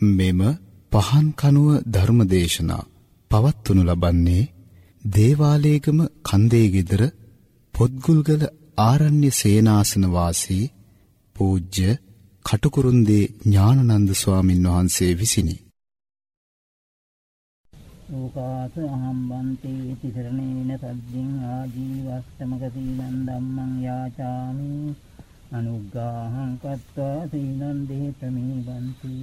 මෙම පහන් කනුව ධර්මදේශනා පවත්වනු ලබන්නේ දේවාලේගම කන්දේ গিදර පොත්ගුල්ගල ආරණ්‍ය සේනාසන වාසී පූජ්‍ය කටුකුරුන්දී ඥානනන්ද ස්වාමින් වහන්සේ විසිනි. ඕකාස අහම්බන්තේ තිසරණේන සද්දින් ආජීවස්තමක සීලං ධම්මං යාචාමි අනුග්ගාහං කତ୍වා සීලං දේතමේ බන්ති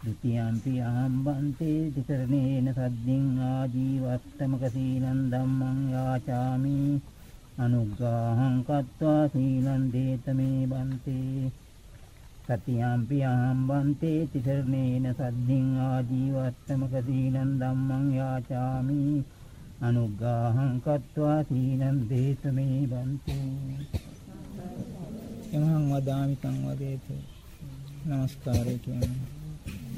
ත්‍ත්‍යම්පි ආම්බන්තේ තිකරණේන සද්දින් ආජීවත්තමක සීලං ධම්මං යාචාමි. අනුග්ගාහං කତ୍වා සීලං දේතමේ බන්තේ. සතියම්පි ආම්බන්තේ තිකරණේන සද්දින් ආජීවත්තමක සීලං ධම්මං යාචාමි. අනුග්ගාහං කତ୍වා සීලං දේතමේ බන්තේ. යමහං වදාමි සංවදේති. නමස්කාරය කියන්නේ.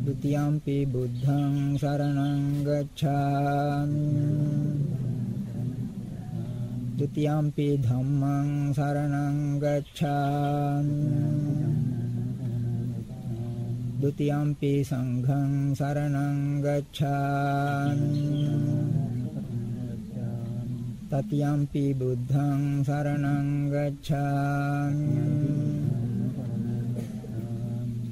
द्वितीयम्पि बुद्धं शरणं गच्छामि। द्वितीयम्पि धम्मं शरणं गच्छामि। द्वितीयम्पि सङ्घं शरणं गच्छामि। तत्यम्पि बुद्धं शरणं गच्छामि।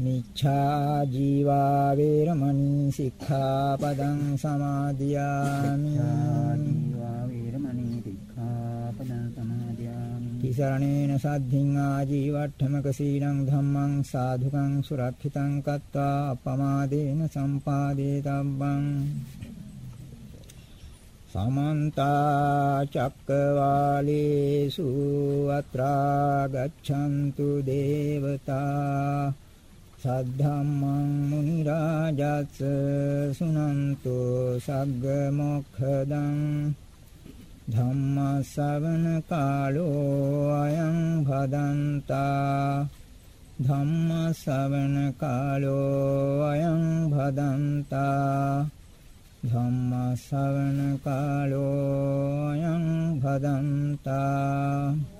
මිච්ඡා ජීවා වේරමණී සික්ඛාපදං සමාදියාමි. තිසරණේන සද්ධින් ආජීවට්ඨමක සීලං ධම්මං සාධුකං සුරක්ෂිතං කତ୍වා අපමාදේන සම්පාදේ තබ්බං. සමන්ත චක්කවාලේසු අත්‍රා ගච්ඡන්තු දේවතා සද්ධම්මං මුනි රාජස් සුනන්තු සග්ග මොක්ඛදං ධම්ම ශවන කාලෝ අයං භදන්තා ධම්ම ශවන කාලෝ අයං භදන්තා ධම්ම ශවන කාලෝ අයං භදන්තා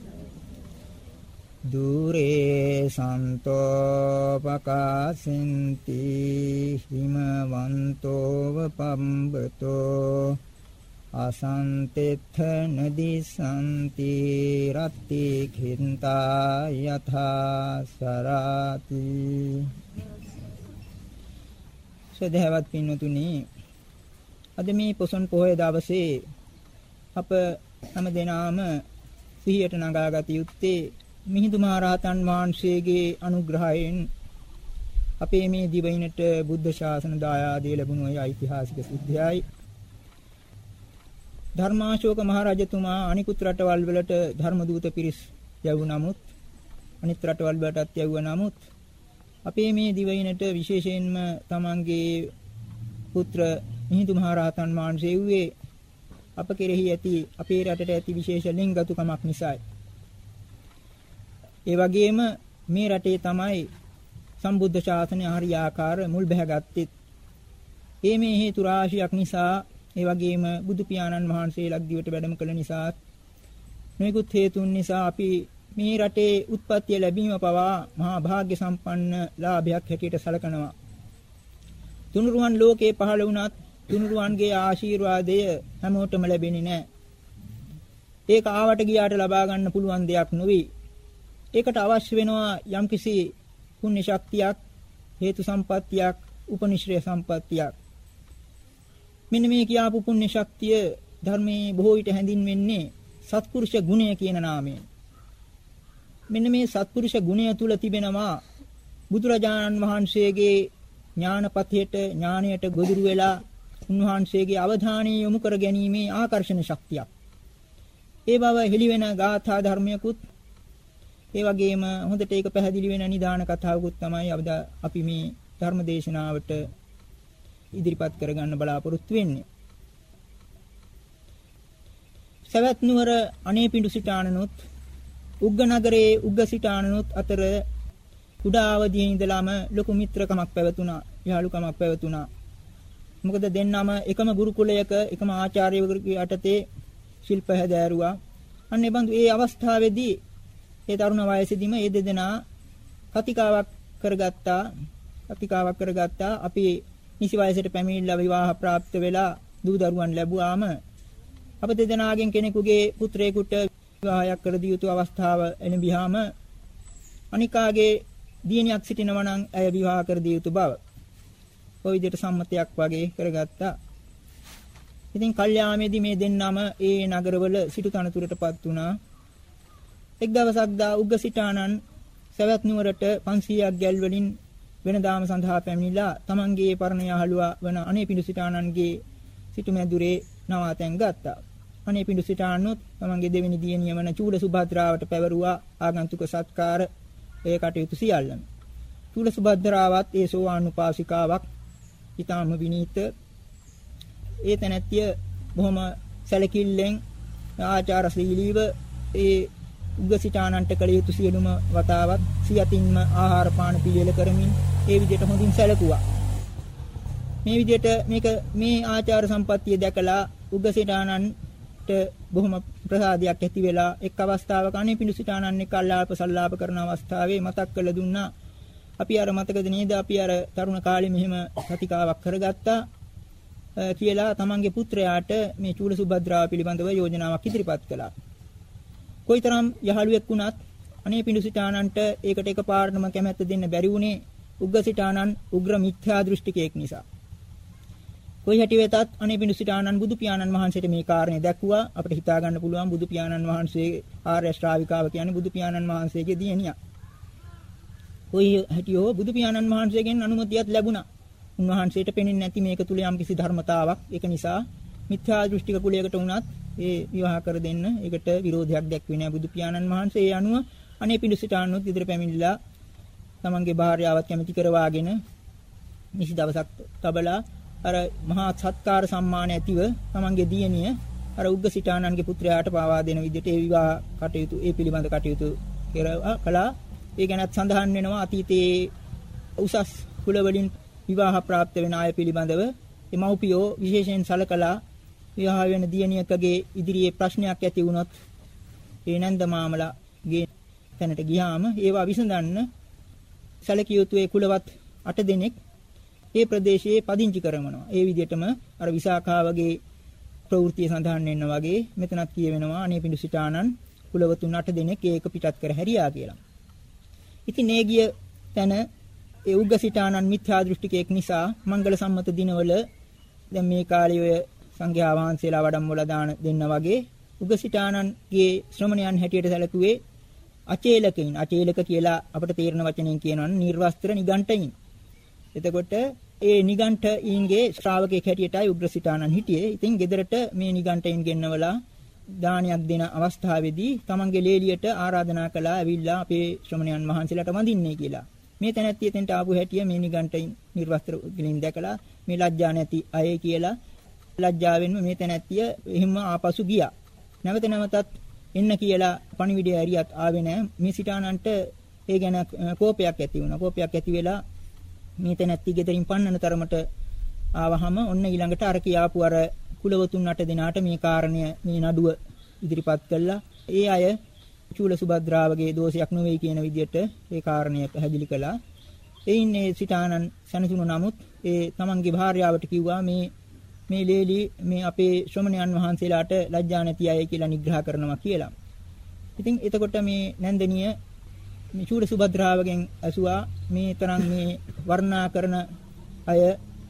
දුරේ සන්තෝ පකාසෙන්ති හිමවන්තෝව පම්බතෝ අසන්තෙත්ථ නදිසන්ති රත්ති khintā යථා සරාති සදහවත් පින්වතුනි අද මේ පොසොන් පොහොය දවසේ අප හැම දෙනාම සිහියට නගාගත යුත්තේ මිහිඳු මහරහතන් වහන්සේගේ අනුග්‍රහයෙන් අපේ මේ දිවයිනට බුද්ධ ශාසන දායාදේ ලැබුණු අය ඓතිහාසික සිද්ධියයි ධර්මාශෝක මහරජතුමා අනිකුත් රටවල් වලට ධර්ම දූත පිරිස් යවු නමුත් අනිත් රටවල් වලටත් යවුව නමුත් අපේ මේ දිවයිනට විශේෂයෙන්ම තමන්ගේ පුත්‍ර මිහිඳු මහරහතන් වහන්සේ වූයේ අප කෙරෙහි ඇති අපේ රටට ඇති විශේෂ ලිංගතුකමක් නිසායි. ඒ වගේම මේ රටේ තමයි සම්බුද්ධ ශාසනය හරියාකාර මුල් බැහැගත්තේ. ඒ මේ හේතු රාශියක් නිසා ඒ වගේම බුදු පියාණන් වහන්සේ ලක්දිවට වැඩම කළ නිසා නොයෙකුත් හේතුන් නිසා අපි මේ රටේ උත්පත්තිය ලැබීම පවා මහා භාග්‍ය සම්පන්න ලාභයක් හැටියට සැලකනවා. තුනුරුවන් ලෝකේ පහළ වුණත් තුනුරුවන්ගේ ආශිර්වාදය හැමෝටම ලැබෙන්නේ නැහැ. ඒක ආවට ගියාට ලබා ගන්න පුළුවන් දෙයක් නෙවෙයි. ඒකට අවශ්‍ය වෙනවා යම්කිසි පුණ්‍ය ශක්තියක්, හේතු සම්පත්තියක්, උපනිශ්‍රය සම්පත්තියක්. මෙන්න මේ කියාපු පුණ්‍ය ශක්තිය ධර්මයේ බොහෝ විට හැඳින්වෙන්නේ සත්පුරුෂ ගුණය කියන නාමයෙන්. මෙන්න මේ සත්පුරුෂ ගුණය තුල තිබෙනවා බුදුරජාණන් වහන්සේගේ ඥානපතියට ඥාණයට ගොදුරු වෙලා උන්වහන්සේගේ අවධානය යොමු කර ගැනීමේ ආකර්ෂණ ශක්තියක්. ඒ බව හෙළිවෙන ගාථා ධර්මයකුත් ඒ වගේම හොඳට ඒක පැහැදිලි වෙන නිදාන කතාවකුත් තමයි අපි මේ ධර්ම දේශනාවට ඉදිරිපත් කරගන්න බලාපොරොත්තු වෙන්නේ. සවැත් නුවර අනේපිඬු සිටානනොත් උග්ග නගරයේ උග්ග සිටානනොත් අතර කුඩා අවදියේ ඉඳලාම ලොකු මිත්‍රකමක් පැවතුණා, යාළුකමක් පැවතුණා. මොකද දෙන්නම එකම ගුරුකුලයක එකම ආචාර්යවරුගේ යටතේ ශිල්ප හැදෑරුවා. අන්න ඒ බඳු ඒ අවස්ථාවේදී ඒ තරුණ වයසේදීම ඒ දෙදෙනා කතිකාවක් කරගත්තා. කතිකාවක් කරගත්තා. අපි නිසි වයසට පැමිණිලා විවාහ ප්‍රාප්ත වෙලා දූ දරුවන් ලැබුවාම අප දෙදෙනාගෙන් කෙනෙකුගේ පුත්‍රයෙකුට විවාහයක් කර දිය යුතු අවස්ථාව එළඹියාම අනිකාගේ දියණියක් සිටිනවා නම් ඇය විවාහ කර දිය යුතු බව. ওই විදිහට සම්මතයක් වගේ කරගත්තා. ඉතින් කල්යාමේදී මේ දෙන්නම ඒ නගරවල සිටු තනතුරටපත් වුණා. එක් දවසක් දා උග්ග සිටානන් සවැත් නුවරට 500ක් ගැල් වලින් වෙනදාම සඳහා පැමිණිලා තමන්ගේ පරණ යහළුවා වන අනේපිඬු සිටානන්ගේ සිටුමැදුරේ නවාතැන් ගත්තා. අනේපිඬු සිටානොත් තමන්ගේ දෙවෙනි දියණිය වන චූල සුභද්‍රාවට පැවරුවා ආගන්තුක සත්කාර ඒ කටයුතු සියල්ලම. චූල සුභද්‍රාවත් ඒ සෝවාන් උපාසිකාවක් ඊටාම විනීත ඒ තැනැත්තිය බොහොම සැලකිල්ලෙන් ආචාර ශීලීව ඒ උගසිතානන්ට කළ යුතු සියලුම වතාවත් සියතින්ම ආහාර පාන පිළිවෙල කරමින් ඒ විදිහට හොඳින් සැලකුවා. මේ විදිහට මේක මේ ආචාර සම්පත්තිය දැකලා උගසිතානන්ට බොහොම ප්‍රසාදයක් ඇති වෙලා එක් අවස්ථාවක අනේ පිඬුසිතානන් එක්ක අල්ලාප සල්ලාප කරන අවස්ථාවේ මතක් කරලා දුන්නා අපි අර මතකද නේද අපි අර තරුණ කාලේ මෙහෙම කතිකාවක් කරගත්තා කියලා තමන්ගේ පුත්‍රයාට මේ චූල සුභද්‍රාව පිළිබඳව යෝජනාවක් ඉදිරිපත් කළා. කොයිතරම් යහළුවෙක් වුණත් අනේ පිඬුසිතානන්ට ඒකට එකපාරටම කැමැත්ත දෙන්න බැරි වුණේ උග්ගසිතානන් උග්‍ර මිත්‍යා දෘෂ්ටිකයෙක් නිසා. කොයි හැටි වෙතත් අනේ පිඬුසිතානන් බුදු පියාණන් වහන්සේට මේ කාරණේ දැක්ුවා අපිට හිතා ගන්න පුළුවන් බුදු පියාණන් වහන්සේ ආර්ය ශ්‍රාවිකාව කියන්නේ බුදු පියාණන් වහන්සේගේ දියණියක්. කොයි හැටියෝ බුදු පියාණන් වහන්සේගෙන් අනුමතියක් ලැබුණා. උන්වහන්සේට පෙනෙන්නේ නැති මේක තුල යම්කිසි ධර්මතාවක්. ඒක නිසා මිත්‍යා දෘෂ්ටික කුලයකට වුණත් ඒ විවාහ කර දෙන්න. ඒකට විරෝධයක් දැක්වේ නෑ බුදු පියාණන් වහන්සේ. ඒ අනුව අනේ පිඬුසිතාණුත් ඉදිරිය පැමිණිලා තමන්ගේ භාර්යාවත් කැමති කරවාගෙන නිසි දවසක් තබලා අර මහා සත්කාර සම්මාන ඇතිව තමන්ගේ දියණිය අර උග්ගසිතාණන්ගේ පුත්‍රයාට පාවා දෙන විදිහට ඒ විවාහ කටයුතු ඒ පිළිබඳ කටයුතු කළා. ඒ ගැනත් සඳහන් වෙනවා අතීතයේ උසස් කුල වලින් විවාහ ප්‍රාප්ත වෙන අය පිළිබඳව. එමව්පියෝ විශේෂයෙන් සලකලා විවාහ වෙන දියණියකගේ ඉදිරියේ ප්‍රශ්නයක් ඇති වුණොත් ඒ නන්ද මාමලාගේ තැනට ගියාම ඒවා විසඳන්න සැලකිය යුතු ඒ කුලවත් 8 දෙනෙක් ඒ ප්‍රදේශයේ පදිංචි කරනවා. ඒ විදිහටම අර විසාකා වගේ ප්‍රවෘත්තිය සඳහන් වෙන්න වගේ මෙතනත් කියවෙනවා අනේ පිඬු සිටානන් කුලවතුන් 8 දෙනෙක් ඒක පිටත් කර හැරියා කියලා. ඉතින් ඒ ගිය තැන ඒ උග්ග සිටානන් මිත්‍යා දෘෂ්ටිකයෙක් නිසා මංගල සම්මත දිනවල දැන් මේ කාලේ ඔය සංඝයා වහන්සේලා වඩම්වල දාන දෙන්න වගේ උග්ග සිටානන්ගේ ශ්‍රමණයන් හැටියට සැලකුවේ අචේලකයින් අචේලක කියලා අපිට තේරෙන වචනෙන් කියනවනම් නිර්වස්ත්‍ර නිගණ්ඨයින්. එතකොට ඒ නිගණ්ඨයින්ගේ ශ්‍රාවකෙක් හැටියටයි උග්‍ර සිටානන් හිටියේ. ඉතින් ගෙදරට මේ නිගණ්ඨයින් ගෙන්නවලා දානයක් දෙන අවස්ථාවේදී තමන්ගේ ලේලියට ආරාධනා කළා ඇවිල්ලා අපේ ශ්‍රමණයන් වහන්සේලාට වඳින්නේ කියලා. මේ තැනැත්තිය එතෙන්ට ආපු හැටිය මේ නිගණ්ඨයින් නිර්වස්ත්‍ර ගලින් දැකලා මේ ලැජ්ජා නැති අය කියලා ලැජ්ජාවෙන්ම මේ තැනැත්තිය එහෙම ආපසු ගියා. නැවත නැවතත් එන්න කියලා පණිවිඩය ඇරියත් ආවේ නැහැ. මේ සිටානන්ට ඒ ගැන කෝපයක් ඇති වුණා. කෝපයක් ඇති වෙලා මේ තැනැත්ති ගෙදරින් පන්නන තරමට ආවහම ඔන්න ඊළඟට අර කියාපු අර කුලවතුන් අට දෙනාට මේ කාරණය මේ නඩුව ඉදිරිපත් කළා. ඒ අය චූල සුභද්‍රාවගේ දෝෂයක් නෙවෙයි කියන විදිහට ඒ කාරණය පැහැදිලි කළා. එයින් ඒ සිතානන් සනසුණු නමුත් ඒ තමන්ගේ භාර්යාවට කිව්වා මේ මේ ලේලි මේ අපේ ශ්‍රමණයන් වහන්සේලාට ලැජ්ජා නැති අය කියලා නිග්‍රහ කරනවා කියලා. ඉතින් එතකොට මේ නැන්දනිය මේ චූල සුභද්‍රාවගෙන් ඇසුවා මේ තරම් මේ වර්ණනා කරන අය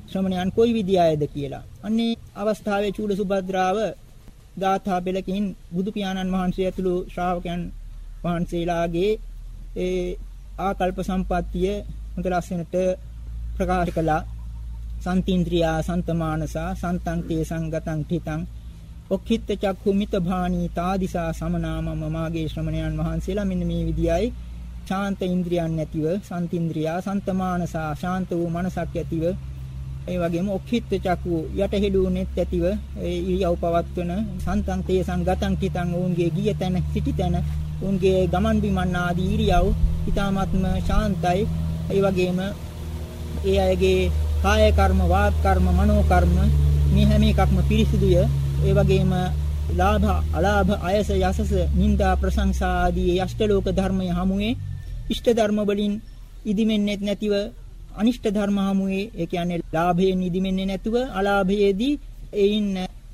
ශ්‍රමණයන් කොයි විදියයිද කියලා. අන්නේ අවස්ථාවේ චූල සුභද්‍රාව ගාථා බෙලකින් බුදු පියාණන් වහන්සේ ඇතුළු ශ්‍රාවකයන් වහන්සේලාගේ ඒ ආකල්ප සම්පත්තිය හොඳ ලස්සනට ප්‍රකාශ කළා. සන්තින්ද්‍රියා සන්තමානසා සන්තං තේ සංගතං ठिතං ඔක්ඛිත චක්ඛු මිත භානී තාදිසා සමනාමම මාගේ ශ්‍රමණයන් වහන්සේලා මෙන්න මේ විදියයි. ශාන්ත ඉන්ද්‍රියන් නැතිව සන්තින්ද්‍රියා සන්තමානසා ශාන්ත වූ මනසක් ඇතිව. ඒ වගේම ඔක්ඛිත චක්ඛු යටහෙළු නෙත් ඇතිව ඒ ඉරියව් පවත්වන සන්තං තේ සංගතං කිතං ඔවුන්ගේ ගිය තැන සිටි තැන ඔවුන්ගේ ගමන් බිමන් ආදී ඉරියව් ඊ타ත්ම ශාන්තයි. ඒ වගේම ඒ අයගේ කාය කර්ම වාග් කර්ම මනෝ කර්ම මේ හැම එකක්ම පිරිසිදුය. ඒ වගේම ලාභ අලාභ අයස යසස නිന്ദා ප්‍රශංසා ආදී අෂ්ටලෝක ධර්මය හමුවේ ඉෂ්ට ධර්ම වලින් ඉදිමෙන්නේ නැතිව අනිෂ්ට ධර්ම හමුවේ ඒ කියන්නේ ලාභයෙන් ඉදිමෙන්නේ නැතුව අලාභයේදී එයින්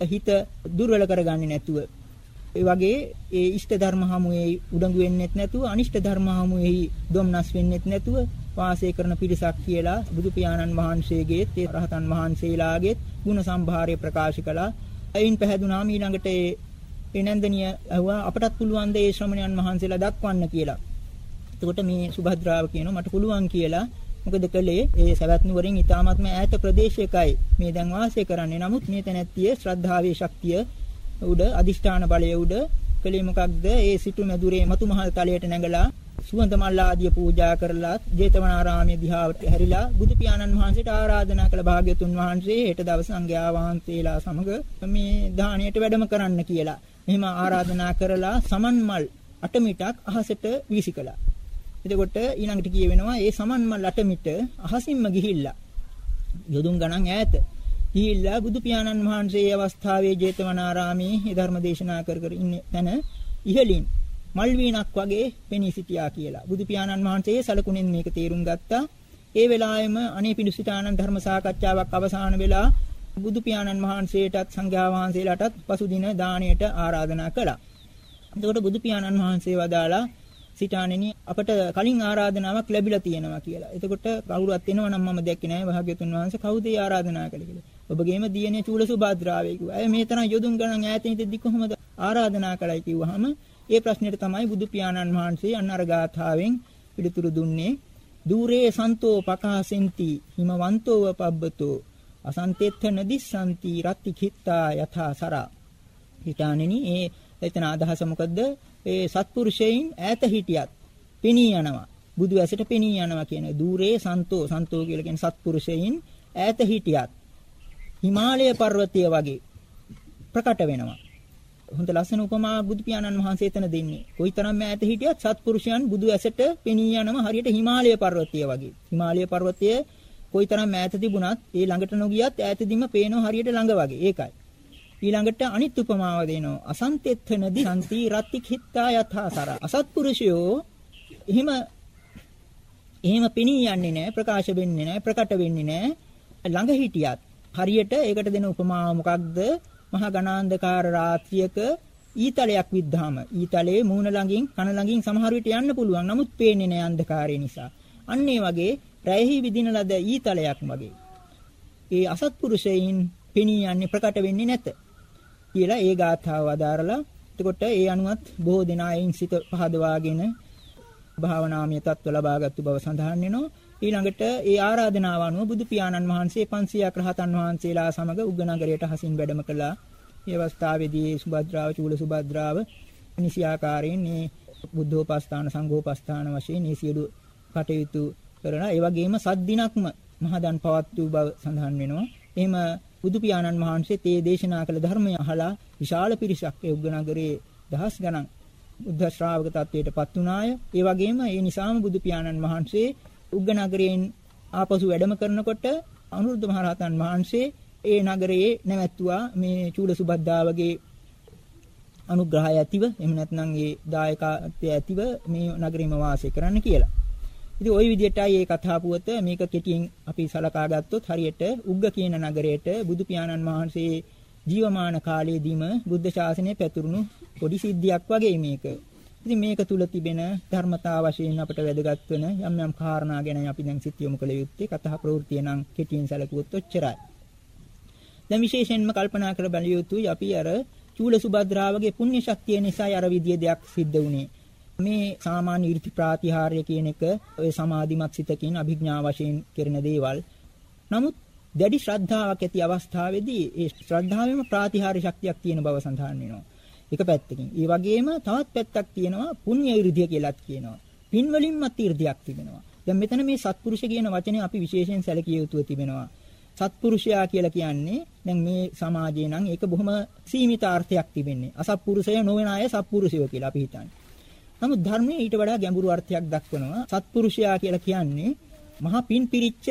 හිත දුර්වල කරගන්නේ නැතුව. ඒ වගේ ඒ ඉෂ්ට ධර්ම හමුවේ උඩඟු වෙන්නෙත් නැතුව අනිෂ්ට ධර්ම හමුවේ දුම්නස් වෙන්නෙත් නැතුව වාසය කරන පිරිසක් කියලා බුදු පියාණන් වහන්සේගේත් ඒ රහතන් වහන්සේලාගේත් ගුණ සම්භාරය ප්‍රකාශ කළා. එයින් පැහැදුනාම ඊළඟට ඒ නන්දනිය අහුවා අපටත් පුළුවන් ද ඒ ශ්‍රමණයන් වහන්සේලා දක්වන්න කියලා. එතකොට මේ සුභද්‍රාව කියනවා මට පුළුවන් කියලා. මොකද කළේ ඒ සවැත් නුවරින් ඊ타ත්ම ඈත ප්‍රදේශයකයි මේ දැන් වාසය කරන්නේ. නමුත් මේ තැනැත්තිය ශ්‍රද්ධාවේ ශක්තිය උඩ අදිෂ්ඨාන බලය උඩ කලේ මොකක්ද ඒ සිටු මැදුරේ මතු මහල් තලයට නැගලා සුවඳ මල් ආදිය පූජා කරලා ජේතවනාරාමයේ දිහාවට හැරිලා බුදු පියාණන් වහන්සේට ආරාධනා කළ භාග්‍යතුන් වහන්සේ හෙට දවස් සංඝයා වහන්සේලා සමග මේ දාණයට වැඩම කරන්න කියලා. මෙහිම ආරාධනා කරලා සමන් මල් අටමිටක් අහසට වීසිකලා. එතකොට ඊළඟට කියවෙනවා ඒ සමන් මල් අටමිට අහසින්ම ගිහිල්ලා යොදුන් ගණන් ඈත ගිහිල්ලා බුදු පියාණන් වහන්සේ අවස්ථාවේ ජේතවනාරාමේ ධර්ම දේශනා කර කර ඉන්න තැන ඉහළින් මල් වීණක් වගේ පෙනී සිටියා කියලා. බුදු පියාණන් වහන්සේ සලකුණෙන් මේක තේරුම් ගත්තා. ඒ වෙලාවෙම අනේ පිඬුසිතානන් ධර්ම සාකච්ඡාවක් අවසන් වෙලා බුදු පියාණන් වහන්සේටත් සංඝයා වහන්සේලාටත් පසුදින දාණයට ආරාධනා කළා. එතකොට බුදු පියාණන් වහන්සේ වදාලා සිතානෙනි අපට කලින් ආරාධනාවක් ලැබිලා තියෙනවා කියලා. එතකොට කවුරුවත් එනවා නම් මම දැක්කේ නැහැ භාග්‍යතුන් වහන්සේ කවුද ආරාධනා කළේ කියලා. ඔබගේම දියණිය චූල සුභාද්‍රාවේ කිව්වා. අය මේ තරම් යොදුන් ගණන් ඈතින් ඉඳි කොහොමද ආරාධනා කළයි කිව්වහම ඒ ප්‍රශ්නෙට තමයි බුදු පියාණන් වහන්සේ අන්න අර ගාථාවෙන් පිළිතුරු දුන්නේ. দূරේ සන්තෝ පකාසෙන්ති හිමවන්තෝව පබ්බතෝ අසන්තෙත්ත නදිස්සanti රත්ති කිත්තා යථා සරා. හිතානෙනි ඒ එතන අදහස මොකද්ද? ඒ සත්පුරුෂයන් ඈත හිටියත් පෙනී යනවා. බුදු ඇසට පෙනී යනවා කියන দূරේ සන්තෝ සන්තෝ කියලා කියන සත්පුරුෂයන් ඈත හිටියත් හිමාලය පර්වතය වගේ ප්‍රකට වෙනවා. හොඳ ලස්සන උපමා බුදු පියාණන් වහන්සේ එතන දෙන්නේ. කොයිතරම් ඈත හිටියත් සත්පුරුෂයන් බුදු ඇසට පෙනී යනවා හරියට හිමාලය පර්වතය වගේ. හිමාලය පර්වතය කොයිතරම් ඈත තිබුණත් ඒ ළඟට නොගියත් ඈතදීම පේනවා හරියට ළඟ වගේ. ඒකයි. ඊළඟට අනිත් උපමාව දෙනවා. අසන්තෙත්තනදී සම්ති රත්ති කිත්තා යථාසර. අසත්පුරුෂයෝ එහෙම එහෙම පෙනී යන්නේ නැහැ ප්‍රකාශ වෙන්නේ නැහැ ප්‍රකට වෙන්නේ නැහැ ළඟ හිටියත් හරියට ඒකට දෙන උපමාව මොකක්ද මහා ඝනාන්ධකාර රාත්‍රියක ඊතලයක් විද්ධාම ඊතලයේ මූණ ළඟින් කන ළඟින් සමහර විට යන්න පුළුවන්. නමුත් පේන්නේ නැහැ අන්ධකාරය නිසා. අන්න ඒ වගේ රැහි විදින ලද ඊතලයක් වගේ. ඒ අසත්පුරුෂයින් පෙනී යන්නේ ප්‍රකට වෙන්නේ නැත. කියලා ඒ ගාථාව වදාරලා එතකොට ඒ අනුවත් බොහෝ දෙනා එයින් සිත පහදවාගෙන භාවනාමය තත්ත්ව ලබාගත්තු බව සඳහන් වෙනවා. ඊළඟට ඒ ආරාධනාව අනුව බුදු පියාණන් වහන්සේ 500ක් රහතන් වහන්සේලා සමග උග්ගනගරයට හසින් වැඩම කළා. මේ අවස්ථාවේදී සුභද්‍රාව චූල සුභද්‍රාව නිසියාකාරයෙන් මේ බුද්ධෝපස්ථාන සංඝෝපස්ථාන වශයෙන් මේ සියලු කටයුතු කරලා ඒ වගේම සත් දිනක්ම මහදන් පවත්වූ බව සඳහන් වෙනවා. එහෙම බුදු පියාණන් වහන්සේ තේ දේශනා කළ ධර්මය අහලා විශාල පිරිසක් ඒ උග්ගනගරේ දහස් ගණන් බුද්ධ ශ්‍රාවක තත්වයටපත් වුණාය. ඒ වගේම ඒ නිසාම බුදු පියාණන් වහන්සේ උග්ගනගරයෙන් ආපසු වැඩම කරනකොට අනුරුද්ධ මහරහතන් වහන්සේ ඒ නගරයේ නැවැත්තුවා මේ චූල සුබද්දාවගේ අනුග්‍රහය ඇතිව එහෙම නැත්නම් ඒ දායකත්වය ඇතිව මේ නගරෙම වාසය කරන්න කියලා. ඉතින් ওই විදිහටයි මේ කතා පුවත මේක කෙටියෙන් අපි සලකා ගත්තොත් හරියට උග්ග කියන නගරයට බුදු පියාණන් වහන්සේ ජීවමාන කාලයේදීම බුද්ධ ශාසනය පැතුරුණු පොඩි සිද්ධියක් වගේ මේක. ඉතින් මේක තුල තිබෙන ධර්මතාව වශයෙන් අපට වැදගත් වෙන යම් යම් කාරණා ගැන අපි දැන් සිත් යොමු කළ යුත්තේ කතා ප්‍රවෘත්තිය නම් කෙටියෙන් සැලකුවොත් ඔච්චරයි. දැන් විශේෂයෙන්ම කල්පනා කර බැලිය යුතුයි අපි අර චූල සුභද්‍රාවගේ පුණ්‍ය ශක්තිය නිසා අර විදිය දෙයක් සිද්ධ වුණේ. මේ සාමාන්‍ය 이르ති ප්‍රාතිහාර්ය කියන එක ඔය සමාධිමත් සිතකින් අභිඥා වශයෙන් කරන දේවල්. නමුත් දැඩි ශ්‍රද්ධාවක් ඇති අවස්ථාවේදී ඒ ශ්‍රද්ධාවෙම ප්‍රාතිහාර්ය ශක්තියක් තියෙන බව සඳහන් වෙනවා. එක පැත්තකින්. ඒ වගේම තවත් පැත්තක් තියෙනවා පුණ්‍ය ඍධිය කියලාත් කියනවා. පින් වලින්මත් ඍධියක් තිබෙනවා. දැන් මෙතන මේ සත්පුරුෂ කියන වචනේ අපි විශේෂයෙන් සැලකිය යුතුව තිබෙනවා. සත්පුරුෂයා කියලා කියන්නේ දැන් මේ සමාජයේ නම් ඒක බොහොම සීමිත අර්ථයක් තිබෙන්නේ. අසත්පුරුෂය නොවන අය සත්පුරුෂයෝ කියලා අපි හිතන්නේ. නමුත් ධර්මයේ ඊට වඩා ගැඹුරු අර්ථයක් දක්වනවා. සත්පුරුෂයා කියලා කියන්නේ මහා පින් පිරිච්ච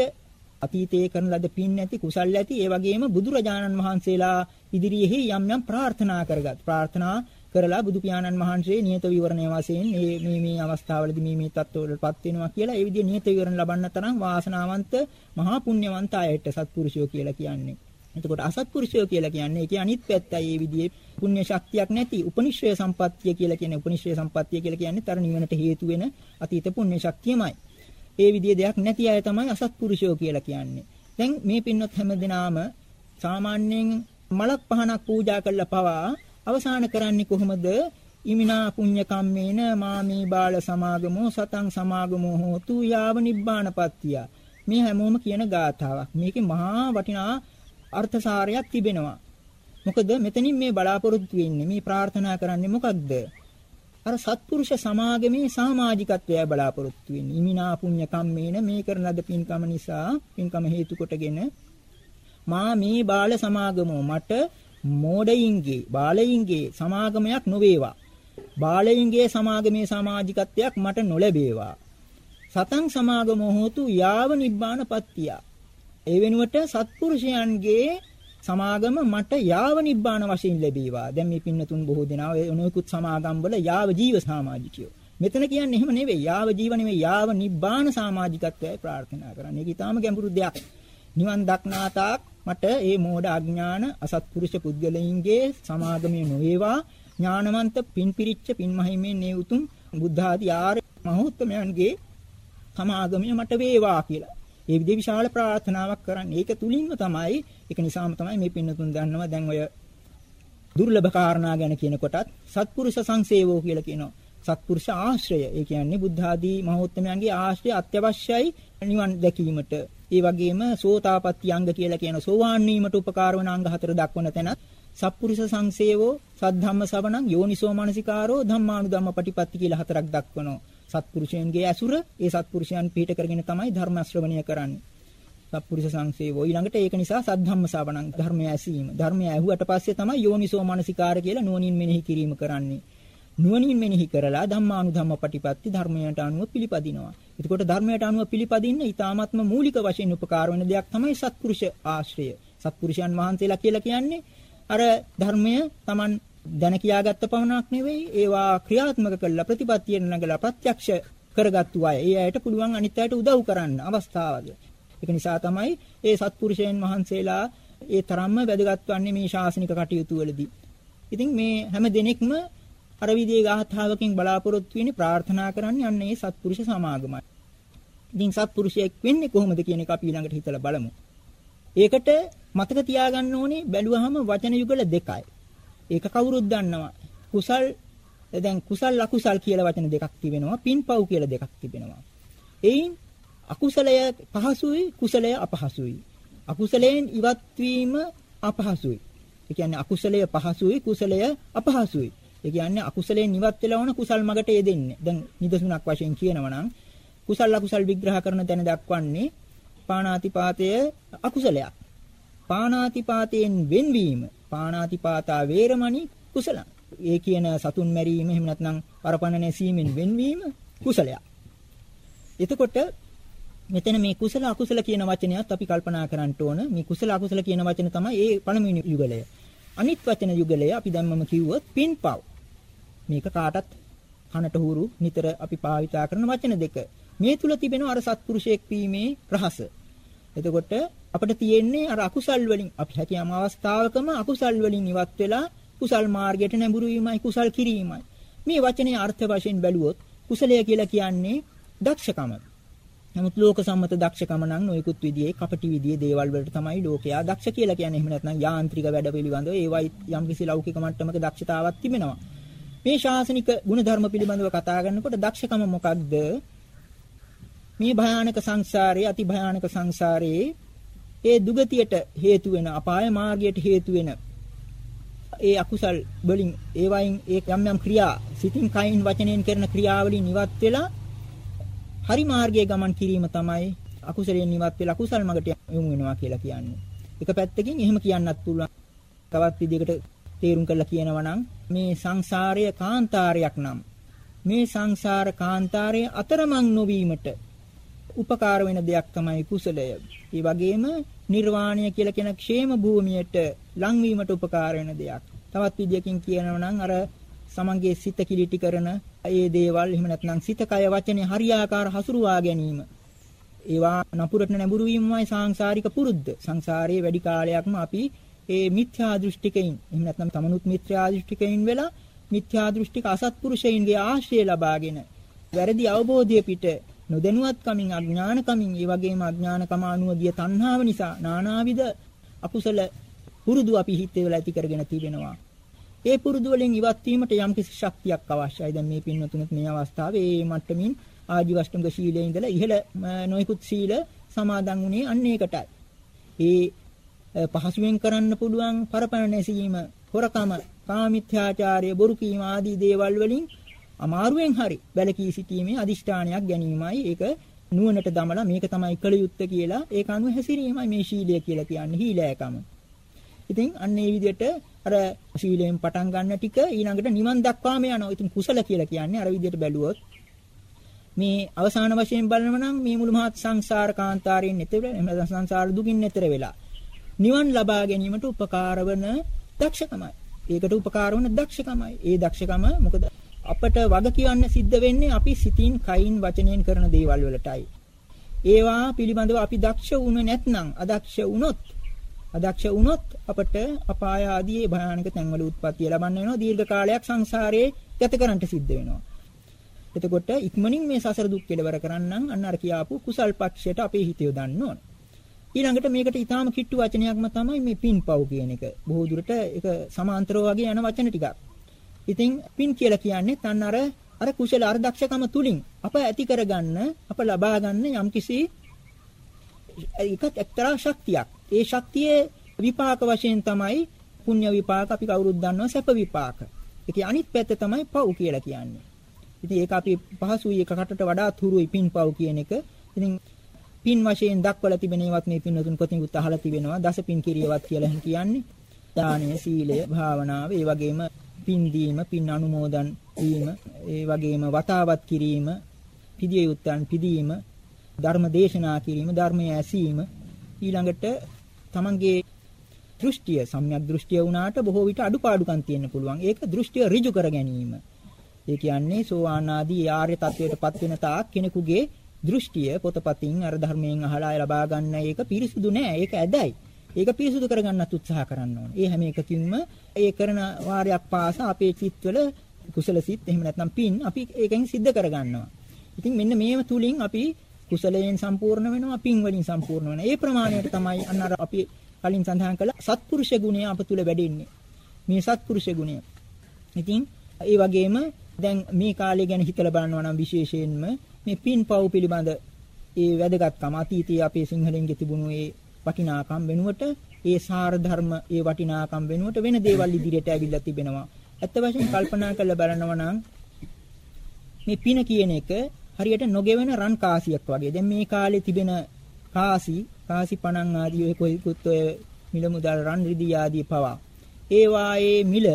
අතීතයේ කරන ලද පින් නැති කුසල් ඇති ඒ වගේම බුදුරජාණන් වහන්සේලා ඉදිරියේ යම් යම් ප්‍රාර්ථනා කරගත් ප්‍රාර්ථනා කරලා බුදු පියාණන් වහන්සේ නියත විවරණය වශයෙන් මේ මේ මේ අවස්ථාවලදී මේ මේ தත්ත්වවලටපත් වෙනවා කියලා ඒ විදිහේ නියත විවරණ ලබන්න තරම් වාසනාවන්ත මහා පුණ්‍යවන්ත අයට සත්පුරුෂයෝ කියලා කියන්නේ. එතකොට අසත්පුරුෂයෝ කියලා කියන්නේ ඒකේ අනිත් පැත්තයි මේ විදිහේ පුණ්‍ය ශක්තියක් නැති උපනිශ්‍රය සම්පත්තිය කියලා කියන්නේ උපනිශ්‍රය සම්පත්තිය කියලා කියන්නේ තර නිවනට හේතු වෙන අතීත පුණ්‍ය ශක්තියමයි. ඒ විදිහේ දෙයක් නැති අය තමයි අසත්පුරුෂයෝ කියලා කියන්නේ. දැන් මේ පින්වත් හැමදෙනාම සාමාන්‍යයෙන් මලක් පහනක් පූජා කළා පවා අවසාන කරන්නේ කොහොමද? ඉමිනා පුඤ්ඤ කම්මේන මාමේ බාල සමාගමෝ සතං සමාගමෝ හෝතු යාව නිබ්බානපත්තිය. මේ හැමෝම කියන ගාථාවක්. මේකේ මහා වටිනා අර්ථසාරයක් තිබෙනවා. මොකද මෙතනින් මේ බලාපොරොත්තු වෙන්නේ මේ ප්‍රාර්ථනා කරන්නේ මොකක්ද? අර සත්පුරුෂ සමාගමේ සමාජිකත්වය බලාපොරොත්තු වෙන්නේ. ඉමිනා පුඤ්ඤ කම්මේන මේ කරන ලද පින්කම නිසා පින්කම හේතු කොටගෙන මා මේ බාල සමාගමෝ මට මෝඩයින්ගේ බාලයින්ගේ සමාගමයක් නොවේවා. බාලයින්ගේ සමාගමේ සමාජිකත්වයක් මට නොලැබේවා. සතං සමාගමෝ හෝතු යාව නිබ්බානපත්තිය. ඒ වෙනුවට සත්පුරුෂයන්ගේ සමාගම මට යාව නිබ්බාන වශයෙන් ලැබීවා. දැන් මේ පින්නතුන් බොහෝ දෙනා ඔය නොයෙකුත් සමාගම් වල යාව ජීව සමාජිකයෝ. මෙතන කියන්නේ එහෙම නෙවෙයි. යාව ජීව නෙවෙයි යාව නිබ්බාන සමාජිකත්වයයි ප්‍රාර්ථනා කරන්නේ. ඒක ඊටාම ගැඹුරු දෙයක්. නිවන් දක්නාතාක් මට මේ මෝඩ අඥාන අසත්පුරුෂ පුද්ගලයින්ගේ සමාගමේ නොවේවා ඥානවන්ත පින්පිරිච්ච පින්මහිමෙන් මේ උතුම් බුද්ධ ආදී ආර්ය මහෝත්තමයන්ගේ සමාගමේ මට වේවා කියලා. ඒ විදිහේ විශාල ප්‍රාර්ථනාවක් කරන්නේ. ඒක තුලින්ම තමයි ඒක නිසාම තමයි මේ පින්නතුන් දන්නවා දැන් ඔය දුර්ලභ කාරණා ගැන කියන කොටත් සත්පුරුෂ සංසේවෝ කියලා කියනවා. සත්පුරුෂ ආශ්‍රය. ඒ කියන්නේ බුද්ධ ආදී මහෝත්තමයන්ගේ ආශ්‍රය අත්‍යවශ්‍යයි නිවන් දැකීමට. ඒ වගේම සෝතාපට්ටි අංග කියලා කියන සෝවාන් වීමට උපකාර වන අංග හතර දක්වන තැන සත්පුරුෂ සංසේවෝ සද්ධම්ම සවණං යෝනිසෝ මනසිකාරෝ ධම්මානුධම්ම පටිපත්ති කියලා හතරක් දක්වනවා. සත්පුරුෂයන්ගේ ඇසුර ඒ සත්පුරුෂයන් පිළිට කරගෙන තමයි ධර්ම ශ්‍රවණය කරන්නේ. සත්පුරුෂ සංසේවෝ ඊළඟට ඒක නිසා සද්ධම්ම ශ්‍රවණං ධර්මය ඇසීම. ධර්මය ඇහුවට පස්සේ තමයි යෝනිසෝ මනසිකාර කියලා නුවණින් මෙනෙහි කිරීම කරන්නේ. නුවණින් මෙනෙහි කරලා ධම්මානුධම්ම පටිපත්ති ධර්මයට අනුව පිළිපදිනවා. එතකොට ධර්මයට අනුව පිළිපදින්න ඊ타ත්ම මූලික වශයෙන් උපකාර වෙන දෙයක් තමයි සත්පුරුෂ ආශ්‍රය. සත්පුරුෂයන් වහන්සේලා කියලා කියන්නේ අර ධර්මය Taman දැන කියාගත්ත පමණක් නෙවෙයි ඒවා ක්‍රියාත්මක කළා ප්‍රතිපත්තියෙන් නැගලා ප්‍රත්‍යක්ෂ කරගත්තු අය. ඒ අයට පුළුවන් අනිත් අයට උදව් කරන්න අවස්ථාවද. ඒක නිසා තමයි ඒ සත්පුරුෂයන් වහන්සේලා ඒ තරම්ම වැදගත් වන්නේ මේ ශාසනික කටයුතු වලදී. ඉතින් මේ හැම දිනෙකම අර විදිහේ ගාථාවකින් බලාපොරොත්තු වෙන්නේ ප්‍රාර්ථනා කරන්නේ අන්න ඒ සත්පුරුෂ සමාගමයි. ඉතින් සත්පුරුෂයෙක් වෙන්නේ කොහොමද කියන එක අපි ඊළඟට හිතලා බලමු. ඒකට මතක තියාගන්න ඕනේ බැලුවහම වචන යුගල දෙකයි. ඒක කවුරුත් දන්නවා. කුසල් දැන් කුසල් අකුසල් කියලා වචන දෙකක් තිබෙනවා. පින්පව් කියලා දෙකක් තිබෙනවා. එයින් අකුසලය පහසුයි කුසලය අපහසුයි. අකුසලයෙන් ඉවත් වීම අපහසුයි. ඒ කියන්නේ අකුසලය පහසුයි කුසලය අපහසුයි. ඒ කියන්නේ අකුසලයෙන් ඉවත් වෙලා වුණ කුසල් මගට යෙදෙන්නේ. දැන් නිදසුනක් වශයෙන් කියනවා නම් කුසල අකුසල් විග්‍රහ කරන තැන දක්වන්නේ පාණාතිපාතය අකුසලයක්. පාණාතිපාතයෙන් වෙන්වීම පාණාතිපාතා වේරමණී කුසලං. ඒ කියන සතුන් මැරීම එහෙම නැත්නම් පරපණ නැසීමෙන් වෙන්වීම කුසලයක්. එතකොට මෙතන මේ කුසල අකුසල කියන වචනයත් අපි කල්පනා කරන්න ඕන. මේ කුසල අකුසල කියන වචන තමයි ඒ පළමුවෙනි යුගලය. අනිත් වචන යුගලය අපි දැම්මම කිව්වොත් පින්පව්. මේක කාටත් කනට හුරු නිතර අපි භාවිතා කරන වචන දෙක. මේ තුල තිබෙන අර සත්පුරුෂයෙක් වීමේ රහස. එතකොට අපිට තියෙන්නේ අර අකුසල් වලින් අපි හැකියාම අවස්ථාවකම අකුසල් වලින් ඉවත් වෙලා කුසල් මාර්ගයට නැඹුරු වීමයි කුසල් කිරීමයි. මේ වචනේ අර්ථ වශයෙන් බැලුවොත් කුසලය කියලා කියන්නේ දක්ෂකම. නමුත් ලෝක සම්මත දක්ෂකම නම් නොයෙකුත් විදිහේ කපටි විදිහේ දේවල් වලට තමයි ලෝකයා දක්ෂ කියලා කියන්නේ. එහෙම නැත්නම් යාන්ත්‍රික වැඩ පිළිබඳව ඒවයි යම්කිසි ලෞකික මට්ටමක දක්ෂතාවක් තිබෙනවා. මේ ශාසනික ගුණධර්ම පිළිබඳව කතා කරනකොට දක්ෂකම මොකක්ද? මේ භයානක සංසාරයේ අති භයානක සංසාරයේ ඒ දුගතියට හේතු වෙන අපාය මාර්ගයට හේතු වෙන ඒ අකුසල් වලින් ඒ වයින් ඒ යම් යම් ක්‍රියා සිතින් කයින් වචනෙන් කරන ක්‍රියාවලින් ඉවත් වෙලා හරි මාර්ගයේ ගමන් කිරීම තමයි අකුසලයෙන් ඉවත් වෙලා කුසල් මගට යොමු වෙනවා කියලා කියන්නේ. එක පැත්තකින් එහෙම කියන්නත් පුළුවන්. තවත් විදිහකට තේරුම් කරලා කියනවා නම් මේ සංසාරය කාන්තාරයක් නම් මේ සංසාර කාන්තාරයේ අතරමං නොවීමට උපකාර වෙන දෙයක් තමයි කුසලය. ඒ වගේම නිර්වාණය කියලා කියන ക്ഷേම භූමියට ලංවීමට උපකාර වෙන දෙයක්. තවත් විදියකින් කියනවා නම් අර සමන්ගේ සිත කිලිටි කරන ඒ දේවල් එහෙම නැත්නම් සිත කය වචනේ හරියාකාර හසුරුවා ගැනීම. ඒවා නපුරට නැඹුරු වීමමයි සාංශාරික පුරුද්ද. සංසාරයේ වැඩි කාලයක්ම අපි ඒ මිත්‍යා දෘෂ්ටිකයින් එහෙම නැත්නම් තමනුත් මිත්‍යා දෘෂ්ටිකයින් වෙලා මිත්‍යා දෘෂ්ටික අසත්පුරුෂයින්ගේ ආශ්‍රය ලබාගෙන වැරදි අවබෝධය පිට නොදැනුවත්කමින් අඥානකමින් ඒ වගේම අඥානකම අනුව ගිය තණ්හාව නිසා නානාවිද අකුසල පුරුදු අපි හිතේ වෙලා ඇති කරගෙන තිබෙනවා. ඒ පුරුදු වලින් ඉවත් වීමට යම්කිසි ශක්තියක් අවශ්‍යයි. දැන් මේ පින්වතුනුත් මේ අවස්ථාවේ මේ මට්ටමින් ආජීවෂ්ටංග ශීලයේ ඉඳලා ඉහළ නොයිකුත් සීල සමාදන් වුණේ අන්න ඒකටයි. ඒ පහසුවෙන් කරන්න පුළුවන් පරපණ නැසීම, හොරකම, කාමිත්‍යාචාරය, බොරු කීම ආදී දේවල් වලින් අමාරුවෙන් හරි බැලකී සිටීමේ අදිෂ්ඨානයක් ගැනීමයි ඒක නුවණට දමලා මේක තමයි කළ යුත්තේ කියලා ඒක අනුව හැසිරීමයි මේ ශීලය කියලා කියන්නේ හීලෑකම. ඉතින් අන්න ඒ විදිහට අර ශීලයෙන් පටන් ගන්න ටික ඊළඟට නිවන් දක්වාම යනවා. ඉතින් කුසල කියලා කියන්නේ අර විදිහට බැලුවොත් මේ අවසාන වශයෙන් බලනවා නම් මේ මුළු මහත් සංසාර කාන්තාරයෙන් නැතර එහෙම සංසාර දුකින් නැතර වෙලා නිවන් ලබා ගැනීමට උපකාර වන දක්ෂකමයි. ඒකට උපකාර වන දක්ෂකමයි. ඒ දක්ෂකම මොකද අපට වග කියන්න සිද්ධ වෙන්නේ අපි සිතින් කයින් වචනයෙන් කරන දේවල් වලටයි. ඒවා පිළිබඳව අපි දක්ෂ වුණ නැත්නම් අදක්ෂ වුණොත් අදක්ෂ වුණොත් අපට අපාය ආදී භයානක තැන්වල උත්පත්ති ලබන්න වෙනවා දීර්ඝ කාලයක් සංසාරයේ ගත කරන්නට සිද්ධ වෙනවා. එතකොට ඉක්මනින් මේ සසර දුක් කෙලවර කරන්නම් අන්න අර කියාපු කුසල් පක්ෂයට අපේ හිත යොදන්න ඕන. ඊළඟට මේකට ඊටාම කිට්ටු වචනයක්ම තමයි මේ පින්පව් කියන එක. බොහෝ දුරට ඒක සමාන්තරව වගේ යන වචන ටිකක්. ඉතින් පින් කියලා කියන්නේ තන් අර අර කුසල අර දක්ෂකම තුලින් අප ඇති කරගන්න අප ලබා ගන්න යම්කිසි ඒකත් එක්තරා ශක්තියක්. ඒ ශක්තියේ විපාක වශයෙන් තමයි පුණ්‍ය විපාක අපි කවුරුත් දන්නවා සැප විපාක. ඒකේ අනිත් පැත්ත තමයි පව් කියලා කියන්නේ. ඉතින් ඒක අපි පහසුයි එකකටට වඩා තුරුයි පින් පව් කියන එක. ඉතින් පින් වශයෙන් දක්වලා තිබෙන ඒවත් මේ පින්වතුන් කොතින්කුත් අහලා තිබෙනවා. දස පින් කිරියවත් කියලා කියන්නේ. දානය, සීලය, භාවනාව, ඒ වගේම පින් දීම, පින් අනුමෝදන් වීම, ඒ වගේම වතාවත් කිරීම, පිදිය යුත්තන් පිදීම, ධර්ම දේශනා කිරීම, ධර්මයේ ඇසීම, ඊළඟට තමන්ගේ දෘෂ්ටිය සම්‍යක් දෘෂ්ටිය වුණාට බොහෝ විට අඩුපාඩුකම් තියෙන්න පුළුවන්. ඒක දෘෂ්ටිය ඍජු කර ගැනීම. ඒ කියන්නේ සෝවාන් ආදී ආර්ය තත්වයටපත් වෙන තාක් කෙනෙකුගේ දෘෂ්ටිය පොතපතින් අර ධර්මයෙන් අහලා ලබා ගන්න ඒක පිරිසුදු නෑ. ඒක ඇදයි. ඒක පිරිසුදු කරගන්නත් උත්සාහ කරන්න ඕනේ. ඒ හැම එකකින්ම ඒ කරන වාරයක් පාසා අපේ සිත්වල කුසල සිත් එහෙම නැත්නම් පින් අපි ඒකෙන් සිද්ධ කරගන්නවා. ඉතින් මෙන්න මේව තුලින් අපි කුසලයෙන් සම්පූර්ණ වෙනවා පින් වලින් සම්පූර්ණ වෙනවා. ඒ ප්‍රමාණයට තමයි අන්න අර අපි කලින් සඳහන් කළ සත්පුරුෂ ගුණය අප තුල වැඩෙන්නේ. මේ සත්පුරුෂ ගුණය. ඉතින් ඒ වගේම දැන් මේ කාලය ගැන හිතලා බලනවා නම් විශේෂයෙන්ම මේ පින් පව් පිළිබඳ ඒ වැදගත්කම අතීතයේ අපේ සිංහලෙන්ගේ තිබුණු ඒ වටිනාකම් වෙනුවට ඒ සාර ධර්ම ඒ වටිනාකම් වෙනුවට වෙන දේවල් ඉදිරියට ඇවිල්ලා තිබෙනවා. ඇත්ත වශයෙන් කල්පනා කරලා බලනවා නම් මේ පින කියන එක හරියට නොගෙවෙන රන් කාසියක් වගේ. දැන් මේ කාලේ තිබෙන කාසි, කාසි පණන් ආදී ඔය කොයිකුත් ඔය මිල මුදල් රන් රිදී ආදී පවා. ඒ වායේ මිල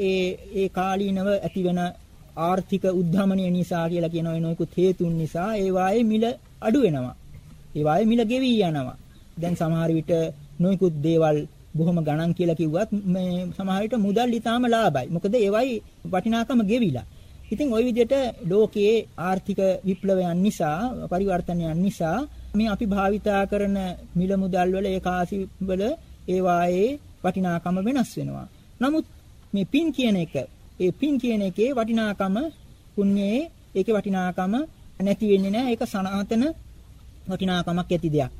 ඒ ඒ කාලීනව ඇතිවෙන ආර්ථික උද්ධමනය නිසා කියලා කියන ඔය නොයෙකුත් හේතුන් නිසා ඒ වායේ මිල අඩු වෙනවා. ඒ වායේ මිල ගෙවි යනවා. දැන් සමහර විට නොයෙකුත් දේවල් බොහොම ගණන් කියලා කිව්වත් මේ සමහර විට මුදල් ඊටාම ලාභයි. මොකද ඒවයි වටිනාකම ගෙවිලා. ඉතින් ওই විදිහට ලෝකයේ ආර්ථික විප්ලවයන් නිසා පරිවර්තනයන් නිසා මේ අපි භාවිතා කරන මිල මුදල් වල ඒ කාසි වල ඒ වායේ වටිනාකම වෙනස් වෙනවා. නමුත් මේ පින් කියන එක ඒ පින් කියන එකේ වටිනාකම පුණ්‍යයේ ඒකේ වටිනාකම නැති වෙන්නේ නැහැ. ඒක සනාතන වටිනාකමක් ඇති දෙයක්.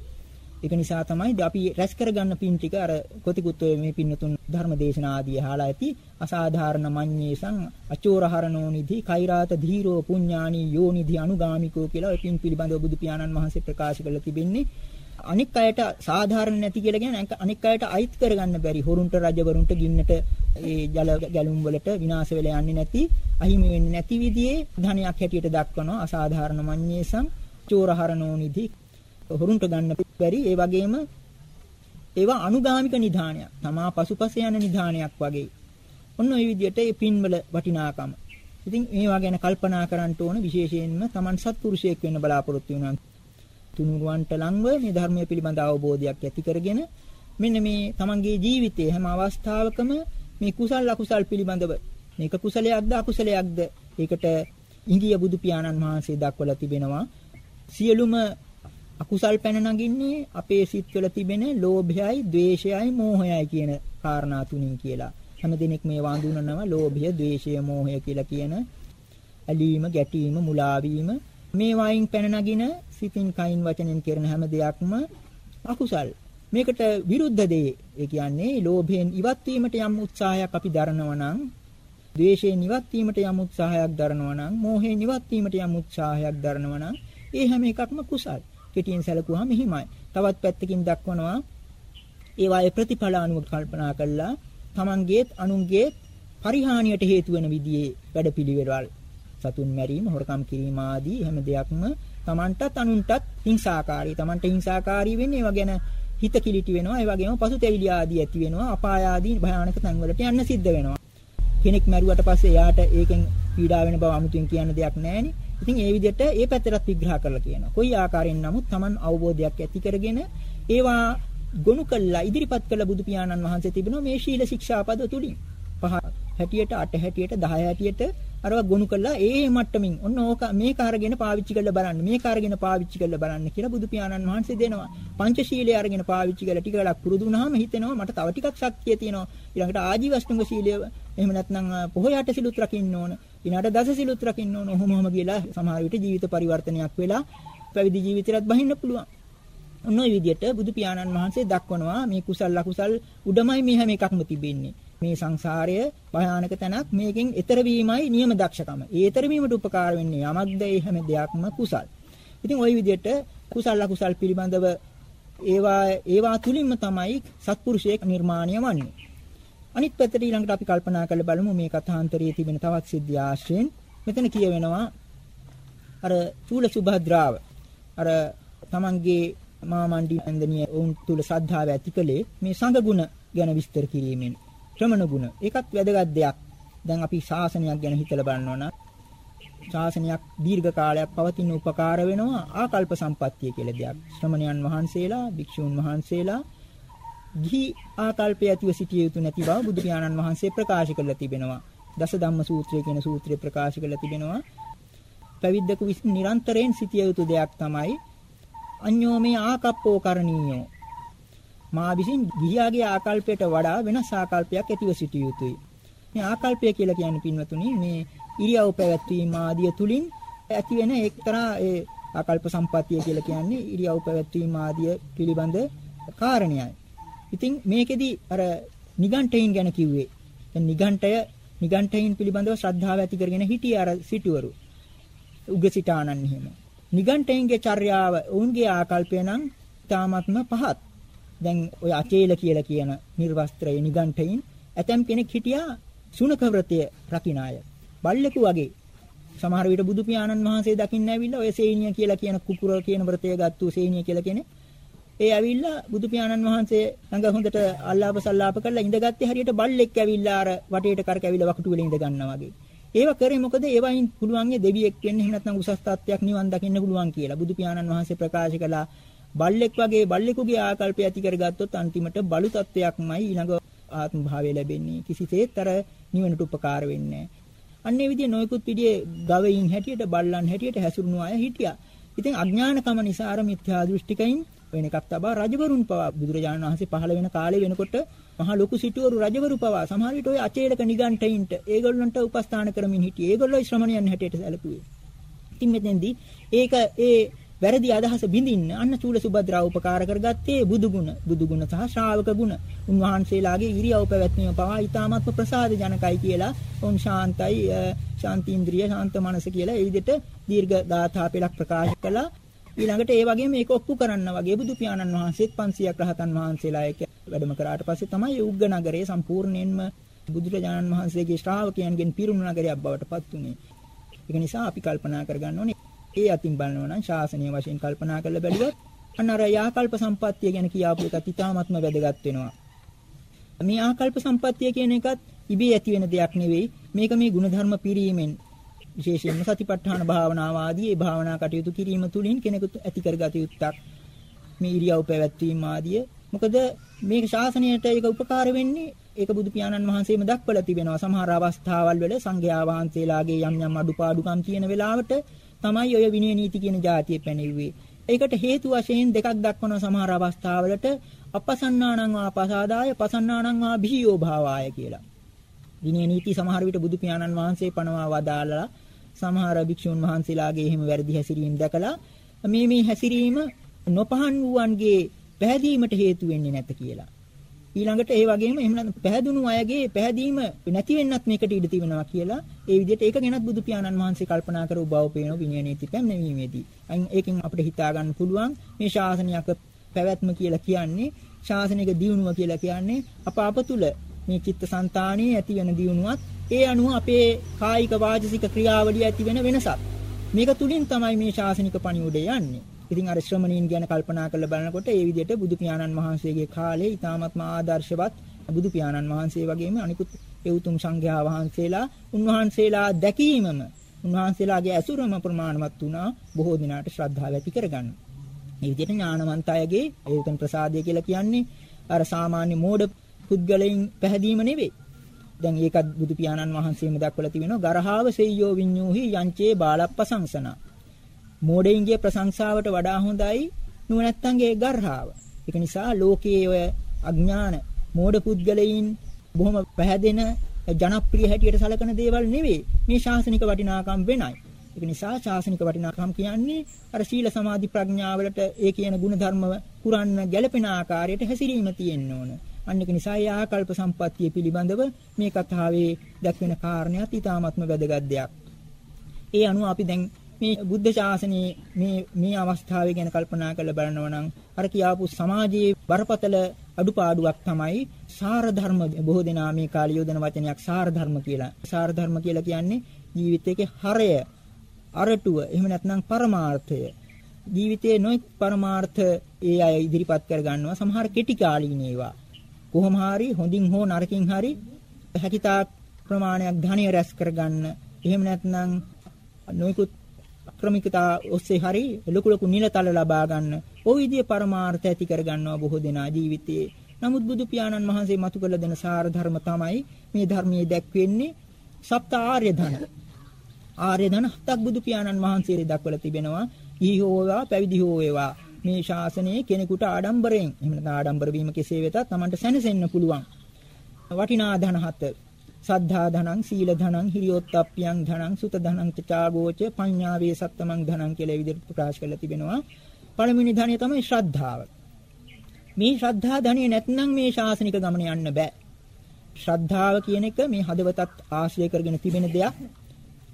ඒක නිසා තමයි අපි රැස් කරගන්න පින් ටික අර කොතිකුත් මේ පින්නතුන් ධර්ම දේශනා ආදී අහලා ඇති. අසාධාරණ මඤ්ඤේසං අචෝරහරණෝ නිධි කෛරාත ධීරෝ පුඤ්ඤානි යෝනිධි අනුගාමිකෝ කියලා පින් පිළිබඳව බුදු පියාණන් වහන්සේ ප්‍රකාශ කරලා තිබෙන්නේ. අනික් අයට සාධාරණ නැති කියලා කියන අනික් අයට අයිත් කරගන්න බැරි. හොරුන්ට රජවරුන්ට ගින්නට ඒ ජල ගැලුම් වලට විනාශ වෙලා යන්නේ නැති අහිමි වෙන්නේ නැති විදිහේ ධනයක් හැටියට දක්වනවා. අසාධාරණ මඤ්ඤේසං චෝරහරණෝ නිධි හොරුන්ට ගන්න බැරි ඒ වගේම ඒවා අනුගාමික නිධානයක්. තමා පසුපස යන නිධානයක් වගේ. ඔන්න ඔය විදිහට මේ පින්වල වටිනාකම. ඉතින් මේවා ගැන කල්පනා කරන්න ඕන විශේෂයෙන්ම Taman සත්පුරුෂයෙක් වෙන්න බලාපොරොත්තු වෙනවා. තුනුරුවන්ට ලංව මේ ධර්මයේ පිළිබඳ අවබෝධයක් ඇති කරගෙන මෙන්න මේ Tamanගේ ජීවිතයේ හැම අවස්ථාවකම මේ කුසල් අකුසල් පිළිබඳව මේක කුසලයක්ද අකුසලයක්ද ඒකට ඉංගිය බුදු පියාණන් වහන්සේ දක්වලා තිබෙනවා සියලුම අකුසල් පැන නගින්නේ අපේ සිත්වල තිබෙන ලෝභයයි, ద్వේෂයයි, මෝහයයි කියන කාරණා තුنين කියලා. හැම දිනෙක මේ වඳුනනවා ලෝභය, ద్వේෂය, මෝහය කියලා කියන ඇලීම, ගැටීම, මුලාවීම මේ වයින් පැන නගින සිතින් කයින් වචනෙන් කරන හැම දෙයක්ම අකුසල්. මේකට විරුද්ධ දේ ඒ කියන්නේ ලෝභයෙන් ඉවත් වීමට යම් උත්සාහයක් අපි දරනවා නම් ද්වේෂයෙන් ඉවත් වීමට යම් උත්සාහයක් දරනවා නම් මෝහයෙන් ඉවත් වීමට යම් උත්සාහයක් දරනවා නම් ඒ හැම එකක්ම කුසල්. කෙටියෙන් සැලකුවාම මෙහිමයි. තවත් පැත්තකින් දක්වනවා ඒවායේ ප්‍රතිඵල අනුව කල්පනා කළා තමන්ගේත් අනුන්ගේත් පරිහානියට හේතු වෙන විදිහේ වැඩපිළිවෙළවල් සතුන් මැරීම, හොරකම් කිරීම ආදී හැම දෙයක්ම තමන්ටත් අනුන්ටත් හිංසාකාරී. තමන්ට හිංසාකාරී වෙන්නේ ඒවා ගැන හිත කිලිටි වෙනවා. ඒ වගේම පසුතැවිලි ආදී ඇති වෙනවා. අපාය ආදී භයානක තැන්වලට යන්න සිද්ධ වෙනවා. කෙනෙක් මැරුවට පස්සේ එයාට ඒකෙන් පීඩා වෙන බව අමුතුවෙන් කියන්න දෙයක් නැහෙනේ. ඉතින් ඒ විදිහට ඒ පැත්තටත් විග්‍රහ කරලා කියනවා. කොයි ආකාරයෙන් නමුත් Taman අවබෝධයක් ඇති කරගෙන ඒවා ගොනු කළා ඉදිරිපත් කළ බුදු පියාණන් වහන්සේ තිබෙනවා මේ ශීල ශික්ෂාපද තුලින්. පහ හැටියට අට හැටියට 10 හැටියට අරවා ගොනු කළා. ඒ මට්ටමින් ඔන්න ඕක මේක අරගෙන පාවිච්චි කරලා බලන්න මේක අරගෙන පාවිච්චි කරලා බලන්න කියලා බුදු පියාණන් වහන්සේ දෙනවා. පංචශීලයේ අරගෙන පාවිච්චි කරලා ටික වෙලක් පුරුදු වුණාම හිතෙනවා මට තව ටිකක් ශක්තිය තියෙනවා. ඊළඟට ආජීවස්තුංග සීලය එහෙම නැත්නම් පොහොයට සිලුත් රකින්න ඕන. ඊළඟට දස සිලුත් රකින්න ඕන ඔහොම ඔහොම කියලා සමහර විට ජීවිත පරිවර්තනයක් වෙලා පැවිදි ජීවිතයත් බහින්න පුළුවන් ඔන්න ඔය විදිහට බුදු පියාණන් වහන්සේ දක්වනවා මේ කුසල් අකුසල් උඩමයි මේ හැම එකක්ම තිබෙන්නේ මේ සංසාරය භයානක තැනක් මේකෙන් ඈතර වීමයි නියම දක්ෂකම. ඒ ඈතර වීමට උපකාර වෙන්නේ යමක්ද ඒ හැම දෙයක්ම කුසල්. ඉතින් ওই විදිහට කුසල් අකුසල් පිළිබඳව ඒවා ඒවා තුලින්ම තමයි සත්පුරුෂයෙක් නිර්මාණය වන්නේ. අනිත් පැත්තට ඊළඟට අපි කල්පනා කරලා බලමු මේ කථාන්තරයේ තිබෙන තවත් සිද්ධි ආශ්‍රයෙන් මෙතන කියවෙනවා අර චූල සුභද්‍රාව අර තමන්ගේ මාමණ්ඩි වන්දනීය වුන් තුල ශ්‍රද්ධාව ඇති කලේ මේ සංඝ ගුණ ගැන විස්තර කිරීමෙන් ශ්‍රමණ ගුණ. ඒකත් වැදගත් දෙයක්. දැන් අපි ශාසනයක් ගැන හිතලා බලනවා නම් ශාසනයක් දීර්ඝ කාලයක් පවතින උපකාර වෙනවා ආකල්ප සම්පත්තිය කියලා දෙයක්. ශ්‍රමණයන් වහන්සේලා, භික්ෂූන් වහන්සේලා ගිහි ආකල්පය ඇතිව සිටිය යුතු නැති බව බුදු පියාණන් වහන්සේ ප්‍රකාශ කරලා තිබෙනවා. දස ධම්ම සූත්‍රය කියන සූත්‍රය ප්‍රකාශ කරලා තිබෙනවා. පැවිද්දකු විසින් නිරන්තරයෙන් සිටිය යුතු දෙයක් තමයි අඤ්ඤෝ මේ ආකප්පෝ කරණීයෝ. මා විසින් ගිහියාගේ ආකල්පයට වඩා වෙනස් ආකල්පයක් ඇතිව සිටිය යුතුයි. මේ ආකල්පය කියලා කියන්නේ පින්වතුනි මේ ඉරියව් පැවැත්වීම ආදිය තුලින් ඇති වෙන එක්තරා ඒ ආකල්ප සම්පත්තිය කියලා කියන්නේ ඉරියව් පැවැත්වීම ආදිය පිළිබඳ කාරණයයි. ඉතින් මේකෙදි අර නිගණ්ඨයින් ගැන කිව්වේ. දැන් නිගණ්ඨය නිගණ්ඨයින් පිළිබඳව ශ්‍රද්ධාව ඇති කරගෙන හිටිය අර සිටුවරු. උගසිතානන් එහෙම. නිගණ්ඨයින්ගේ චර්යාව ඔවුන්ගේ ආකල්පය නම් තාමත්ම පහත්. දැන් ඔය අචේල කියලා කියන නිර්වස්ත්‍රයේ නිගණ්ඨයින් ඇතම් කෙනෙක් හිටියා සුනක වෘතය රකින්න අය. බල්ලෙකු වගේ සමහර විට බුදු පියාණන් වහන්සේ දකින්න ඇවිල්ලා ඔය සේනිය කියලා කියන කුකුර කියන වෘතය ගත්තු සේනිය කියලා කෙනෙක් ඒ ඇවිල්ලා බුදු පියාණන් වහන්සේ ළඟ හොඳට අල්ලාප සල්ලාප කරලා ඉඳගත්තේ හරියට බල්ලෙක් ඇවිල්ලා අර වටේට කරක ඇවිල්ලා වකුටු වල ඉඳ ගන්නවා වගේ. ඒව කරේ මොකද ඒවයින් පුළුවන්ගේ දෙවියෙක් වෙන්න එහෙම නැත්නම් උසස් තාත්වයක් නිවන් දකින්න පුළුවන් කියලා බුදු පියාණන් වහන්සේ ප්‍රකාශ කළා. බල්ලෙක් වගේ බල්ලෙකුගේ ආකල්පය ඇති කරගත්තොත් අන්තිමට බලු තත්වයක්මයි ඊළඟ ආත්ම භාවය ලැබෙන්නේ. කිසිසේත් අර නිවනට උපකාර වෙන්නේ නැහැ. අන්නේ විදිය නොයෙකුත් විදිය ගවයින් හැටියට බල්ලන් හැටියට හැසිරුණු අය හිටියා. ඉතින් අඥානකම නිසා අර මිත්‍යා දෘෂ්ටිකයින් වෙන එකක් තබා රජවරුන් පවා බුදුරජාණන් වහන්සේ පහළ වෙන කාලේ වෙනකොට මහා ලොකු සිටුවරු රජවරු පවා සමහර විට ඔය අචේලක නිගණ්ඨයින්ට ඒගොල්ලන්ට උපස්ථාන කරමින් හිටියේ. ඒගොල්ලෝ ශ්‍රමණයන් හැටියට සැලකුවේ. ඉතින් මෙතෙන්දී ඒක ඒ වැරදි අදහස බිඳින්න අන්න චූල සුභද්‍රා උපකාර කරගත්තේ බුදුගුණ බුදුගුණ සහ ශ්‍රාවක ගුණ උන්වහන්සේලාගේ ඉරියව් පැවැත්මීම පවා ඊ타මත්ම ප්‍රසාද ජනකයි කියලා උන් ශාන්තයි ශාන්තිඉන්ද්‍රිය ශාන්ත මනස කියලා ඒ විදිහට දීර්ඝ දාථා පෙළක් ප්‍රකාශ කළා ඊළඟට ඒ වගේම මේක ඔප්පු කරන්න වගේ බුදු පියාණන් වහන්සේත් 500ක් රහතන් වහන්සේලා එක්ක වැඩම කරාට පස්සේ තමයි උග්ග නගරේ සම්පූර්ණයෙන්ම බුදුරජාණන් වහන්සේගේ ශ්‍රාවකයන්ගෙන් පිරුණු නගරයක් බවට පත් වුණේ. ඒක නිසා අපි කල්පනා කරගන්න ඕනේ ඒ අතින් බලනවා නම් ශාසනීය වශයෙන් කල්පනා කරලා බැලුවොත් අන්න අර යාකල්ප සම්පත්තිය ගැන කියාපු එකත් ඉතාමත්ම වැදගත් වෙනවා. මේ ආකල්ප සම්පත්තිය කියන එකත් ඉබේ ඇති වෙන දෙයක් නෙවෙයි. මේක මේ ಗುಣධර්ම පිරීමෙන් විශේෂයෙන්ම සතිපට්ඨාන භාවනාව ආදී ඒ භාවනා කටයුතු කිරීම තුළින් කෙනෙකුට ඇති කරගත යුත්තක්. මේ ඉරියව් පැවැත්වීම ආදී මොකද මේක ශාසනයට ඒක උපකාර වෙන්නේ ඒක බුදු පියාණන් වහන්සේම දක්වලා තිබෙනවා සමහර අවස්ථාවල් වල සංඝයා වහන්සේලාගේ යම් යම් අඩුපාඩුකම් තියෙන වෙලාවට තමයි ඔය විනය නීති කියන જાතිය පැනෙව්වේ. ඒකට හේතු වශයෙන් දෙකක් දක්වන සමහර අවස්ථාවලට අපසන්නානං වා පසාදාය පසන්නානං වා බිහියෝ භාවාය කියලා. විනය නීති සමහර විට බුදු පියාණන් වහන්සේ පනවා වදාළලා සමහර භික්ෂුන් වහන්සේලාගේ එහෙම වැරදි හැසිරීම දැකලා මේ මේ හැසිරීම නොපහන් වූවන්ගේ පැහැදීමට හේතු වෙන්නේ නැත කියලා. ඊළඟට ඒ වගේම එහෙම නැත්නම් පැහැදුණු අයගේ පැහැදීම නැති වෙන්නත් මේකට ඉඩ තිබෙනවා කියලා ඒ විදිහට ඒක ගැනත් බුදු පියාණන් වහන්සේ කල්පනා කර උභව පේන විනය නීති පැමිණීමේදී. අයින් ඒකෙන් අපිට හිතා ගන්න පුළුවන් මේ ශාසනයක පැවැත්ම කියලා කියන්නේ ශාසනික දියුණුව කියලා කියන්නේ අප අප තුල මේ චිත්තසංතානයේ ඇති වෙන දියුණුවත් ඒ අනුව අපේ කායික වාචසික ක්‍රියාවලිය ඇති වෙන වෙනසක්. මේක තුලින් තමයි මේ ශාසනික පණිවුඩේ යන්නේ. ඉතින් අර ශ්‍රමණීන් ගැන කල්පනා කරලා බලනකොට ඒ විදිහට බුදු පියාණන් වහන්සේගේ කාලේ ඊ타ත්ම ආදර්ශවත් බුදු පියාණන් වහන්සේ වගේම අනිකුත් ඒ උතුම් සංඝයා වහන්සේලා උන්වහන්සේලා දැකීමම උන්වහන්සේලාගේ ඇසුරම ප්‍රමාණවත් වුණා බොහෝ දිනාට ශ්‍රද්ධාව ඇති කරගන්න. මේ විදිහට ඥානවන්ත අයගේ ඒ උතුම් ප්‍රසාදය කියලා කියන්නේ අර සාමාන්‍ය මෝඩ පුද්ගලයන් පැහැදීම නෙවෙයි. දැන් ඒකත් බුදු පියාණන් වහන්සේම දක්වලා තිබෙනවා ගරහාව සෙය්‍යෝ විඤ්ඤූහි යංචේ බාලප්පසංසනා මෝඩයින්ගේ ප්‍රශංසාවට වඩා හොඳයි නුවණැත්තන්ගේ ගර්හාව. ඒක නිසා ලෝකයේ ඔය අඥාන මෝඩ පුද්ගලයින් බොහොම පැහැදෙන ජනප්‍රිය හැටියට සැලකන දේවල් නෙවෙයි. මේ ශාසනික වටිනාකම් වෙනයි. ඒක නිසා ශාසනික වටිනාකම් කියන්නේ අර සීල සමාධි ප්‍රඥාවලට ඒ කියන ಗುಣධර්ම පුරන්න ගැළපෙන ආකාරයට හැසිරීම තියෙන්න ඕන. අන්න ඒක නිසා ඒ ආකල්ප සම්පත්තිය පිළිබඳව මේ කතාවේ දක්වන කාරණයක් ඊටාත්ම වැදගත් දෙයක්. ඒ අනුව අපි දැන් මේ බුද්ධ ශාසනයේ මේ මේ අවස්ථාවේ ගැන කල්පනා කරලා බලනවා නම් අර කියාපු සමාජයේ බරපතල අඩුපාඩුවක් තමයි සාර ධර්ම බොහෝ දෙනා මේ කාලේ යොදන වචනයක් සාර ධර්ම කියලා. සාර ධර්ම කියලා කියන්නේ ජීවිතයේ හරය, අරටුව, එහෙම නැත්නම් පරමාර්ථය. ජීවිතයේ නොඑක් පරමාර්ථ ඒ අය ඉදිරිපත් කර ගන්නවා. සමහර කෙටි කාලීන ඒවා. කොහොම හරි හොඳින් හෝ නරකින් හරි හැකිතාක් ප්‍රමාණයක් ධනිය රැස් කරගන්න. එහෙම නැත්නම් නොයෙකුත් ක්‍රමිකතා ඔස්සේ හරි ලොකු ලොකු නිලතල ලබා ගන්න. ওই විදිය පරමාර්ථ ඇති කර ගන්නවා බොහෝ දෙනා ජීවිතයේ. නමුත් බුදු පියාණන් වහන්සේ මතු කළ දෙන සාර ධර්ම තමයි මේ ධර්මයේ දැක්වෙන්නේ සප්ත ආර්ය ධන. ආර්ය ධන හතක් බුදු පියාණන් වහන්සේ දක්වලා තිබෙනවා. ඊ හෝවා පැවිදි හෝ වේවා. මේ ශාසනයේ කෙනෙකුට ආඩම්බරයෙන් එහෙම නැත්නම් ආඩම්බර වීම කෙසේ වෙතත් Tamanට සැනසෙන්න පුළුවන්. වටිනා ධන හත. සද්ධා ධනං සීල ධනං හිරියොත්ප්පියං ධනං සුත ධනං චාගෝච පඤ්ඤාවේ සත්තමං ධනං කියලා විදිහට ප්‍රකාශ කරලා තිබෙනවා. පළවෙනි ධනය තමයි ශ්‍රද්ධාව. මේ ශ්‍රද්ධා ධනිය නැත්නම් මේ ශාසනික ගමන යන්න බෑ. ශ්‍රද්ධාව කියන එක මේ හදවතත් ආශ්‍රය කරගෙන තිබෙන දෙයක්.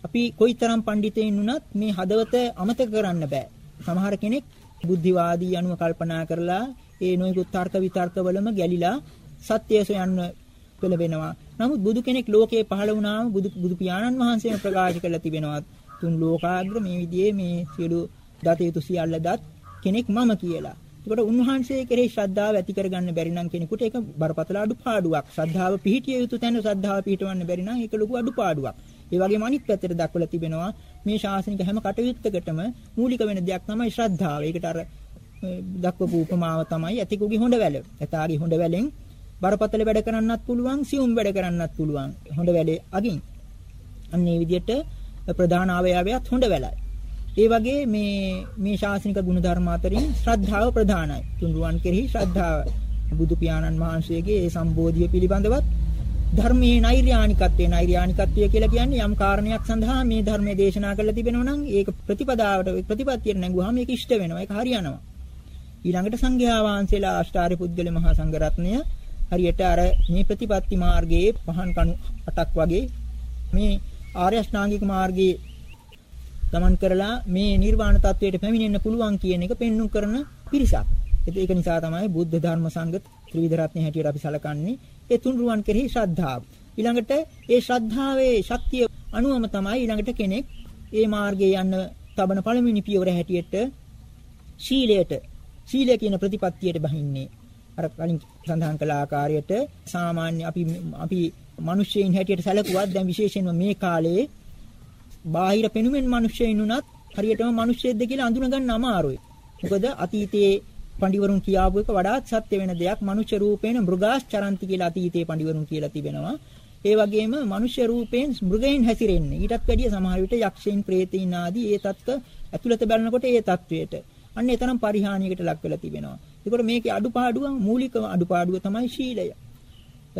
අපි කොයිතරම් පඬිතෙයින් වුණත් මේ හදවත අමතක කරන්න බෑ. සමහර කෙනෙක් බුද්ධිවාදී අනුව කල්පනා කරලා ඒ නොයෙකුත් තර්ක විතර්කවලම ගැලිලා සත්‍යය සොයන්න පෙළඹෙනවා. නමුත් බුදු කෙනෙක් ලෝකේ පහළ වුණාම බුදු බුදු පියාණන් වහන්සේම ප්‍රකාශ කරලා තිබෙනවා. තුන් ලෝකාග්‍ර මේ විදිහේ මේ සියලු දත යුතු සියල්ල දත් කෙනෙක් මම කියලා. ඒකට උන්වහන්සේ කෙරෙහි ශ්‍රද්ධාව ඇති කරගන්න බැරි නම් කෙනෙකුට ඒක බරපතල අඩුපාඩුවක්. ශ්‍රද්ධාව පිහිටිය යුතු තැන ශ්‍රද්ධාව පිහිටවන්න බැරි නම් ඒක ලොකු අඩුපාඩුවක්. ඒ වගේම අනිත් පැත්තට දක්වලා තිබෙනවා මේ ශාසනික හැම කටයුත්තකටම මූලික වෙන දෙයක් තමයි ශ්‍රද්ධාව. ඒකට අර දක්වපු උපමාව තමයි ඇතිකුගේ හොඬ වැල. ඇතාගේ හොඬ වැලෙන් බරපතල වැඩ කරන්නත් පුළුවන්, සියුම් වැඩ කරන්නත් පුළුවන්. හොඬ වැලේ අගින්. අන්න ඒ විදිහට ප්‍රධාන අවයවයත් හොඬ වැලයි. ඒ වගේ මේ මේ ශාසනික ගුණධර්ම අතරින් ශ්‍රද්ධාව ප්‍රධානයි. තුන්රුවන් කෙරෙහි ශ්‍රද්ධාව බුදු පියාණන් වහන්සේගේ ඒ සම්බෝධිය පිළිබඳවත් ධර්මයේ නෛර්යානිකත්වයේ නෛර්යානිකත්වය කියලා කියන්නේ යම් කාරණයක් සඳහා මේ ධර්මයේ දේශනා කරලා තිබෙනවා නම් ඒක ප්‍රතිපදාවට ප්‍රතිපත්තියට නැංගුවාම ඒක ඉෂ්ට වෙනවා ඒක හරියනවා ඊළඟට සංඝයා වහන්සේලා අෂ්ටාරි පුද්ගල මහා සංඝරත්නය හරියට අර මේ ප්‍රතිපත්ති මාර්ගයේ පහන් කණු 8ක් වගේ මේ ආර්ය අෂ්ටාංගික මාර්ගයේ ගමන් කරලා මේ නිර්වාණ තත්වයට පැමිණෙන්න පුළුවන් කියන එක පෙන්눔 කරන පිරිසක්. ඒක නිසා තමයි බුද්ධ ධර්ම සංඝ ත්‍රිවිධ රත්නය හැටියට අපි සලකන්නේ. ඒ තුන්රුවන් කෙරෙහි ශ්‍රද්ධාව. ඊළඟට ඒ ශ්‍රද්ධාවේ ශක්තිය අනුවම තමයි ඊළඟට කෙනෙක් ඒ මාර්ගයේ යන්න තබන පළමුවෙනි පියවර හැටියට ශීලයට ශීලය කියන ප්‍රතිපත්තියට බහින්නේ. අර කලින් සඳහන් කළ ආකාරයට සාමාන්‍ය අපි අපි මිනිස්සෙයින් හැටියට සැලකුවත් දැන් විශේෂයෙන්ම මේ කාලේ බාහිර පෙනුමෙන් මිනිස්සෙයින් උනත් හරියටම මිනිස්සෙක්ද කියලා අඳුන ගන්න අමාරුයි. මොකද අතීතයේ පඬිවරුන් කියාපු එක වඩාත් සත්‍ය වෙන දෙයක්. මනුෂ්‍ය රූපේන මෘගාශ්චරන්ති කියලා අතීතයේ පඬිවරුන් කියලා තිබෙනවා. ඒ වගේම මනුෂ්‍ය රූපයෙන් මෘගයන් හැසිරෙන්නේ. ඊටත් වැඩිය සමහර විට යක්ෂයන්, പ്രേතයන් ආදී ඒ தත්ත්ව ඇතුළත බලනකොට ඒ தත්වයට අන්න එතරම් පරිහානියකට ලක් වෙලා තිබෙනවා. ඒකට මේකේ අඩුපාඩුව මූලික අඩුපාඩුව තමයි ශීලය.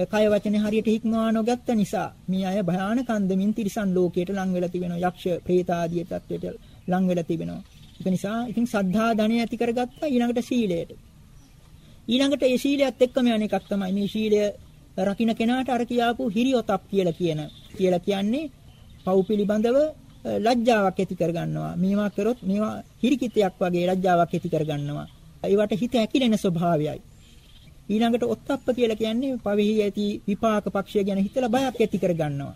කය වචනේ හරියට හික්මවා නොගත්ත නිසා මේ අය භයානක අන්දමින් තිරිසන් ලෝකයට ලං වෙලා තිබෙනවා. යක්ෂ, പ്രേත ආදී தත්වයට ලං වෙලා තිබෙනවා. ඒක නිසා ඉතින් සද්ධා ධනය ඇති කරගත්තා ඊළඟට සීලයට. ඊළඟට ඒ සීලයත් එක්කම යන එකක් තමයි මේ සීලය රකින්න කෙනාට අර කියාපු හිරියොතප් කියලා කියන. කියලා කියන්නේ පව් පිළිබඳව ලැජ්ජාවක් ඇති කරගන්නවා. මේවා කරොත් මේවා හිරිකිතයක් වගේ ලැජ්ජාවක් ඇති කරගන්නවා. ඒවට හිත ඇකිලෙන ස්වභාවයයි. ඊළඟට ඔත්තප්ප කියලා කියන්නේ පවෙහි ඇති විපාක පක්ෂය ගැන හිතලා බයක් ඇති කරගන්නවා.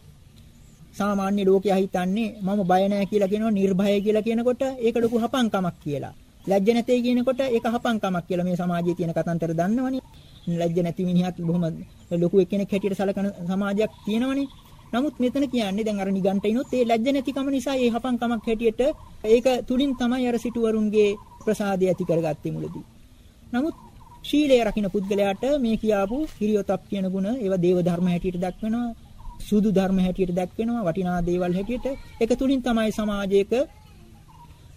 සාමාන්‍ය ලෝකයා හිතන්නේ මම බය නැහැ කියලා කියනවා නිර්භය කියලා කියනකොට ඒක ලොකු හපංකමක් කියලා. ලැජ්ජ නැtei කියනකොට ඒක හපංකමක් කියලා මේ සමාජයේ තියෙන කතන්දර දන්නවනේ. ලැජ්ජ නැති මිනිහත් බොහොම ලොකු එක්කෙනෙක් හැටියට සලකන සමාජයක් තියෙනවනේ. නමුත් මෙතන කියන්නේ දැන් අර නිගන්ටිනොත් ඒ ලැජ්ජ නැතිකම නිසා ඒ හපංකමක් හැටියට ඒක තුලින් තමයි අර සිටුවරුන්ගේ ප්‍රසාදය ඇති කරගත්තේ මුලදී. නමුත් ශීලය රකින්න පුද්ගලයාට මේ කියාපු හිරියොතප් කියන ගුණ ඒවා දේව ධර්ම හැටියට දක්වනවා සුදු ධර්ම හැටියට දැක්වෙනවා වටිනා දේවල් හැටියට ඒක තුලින් තමයි සමාජයක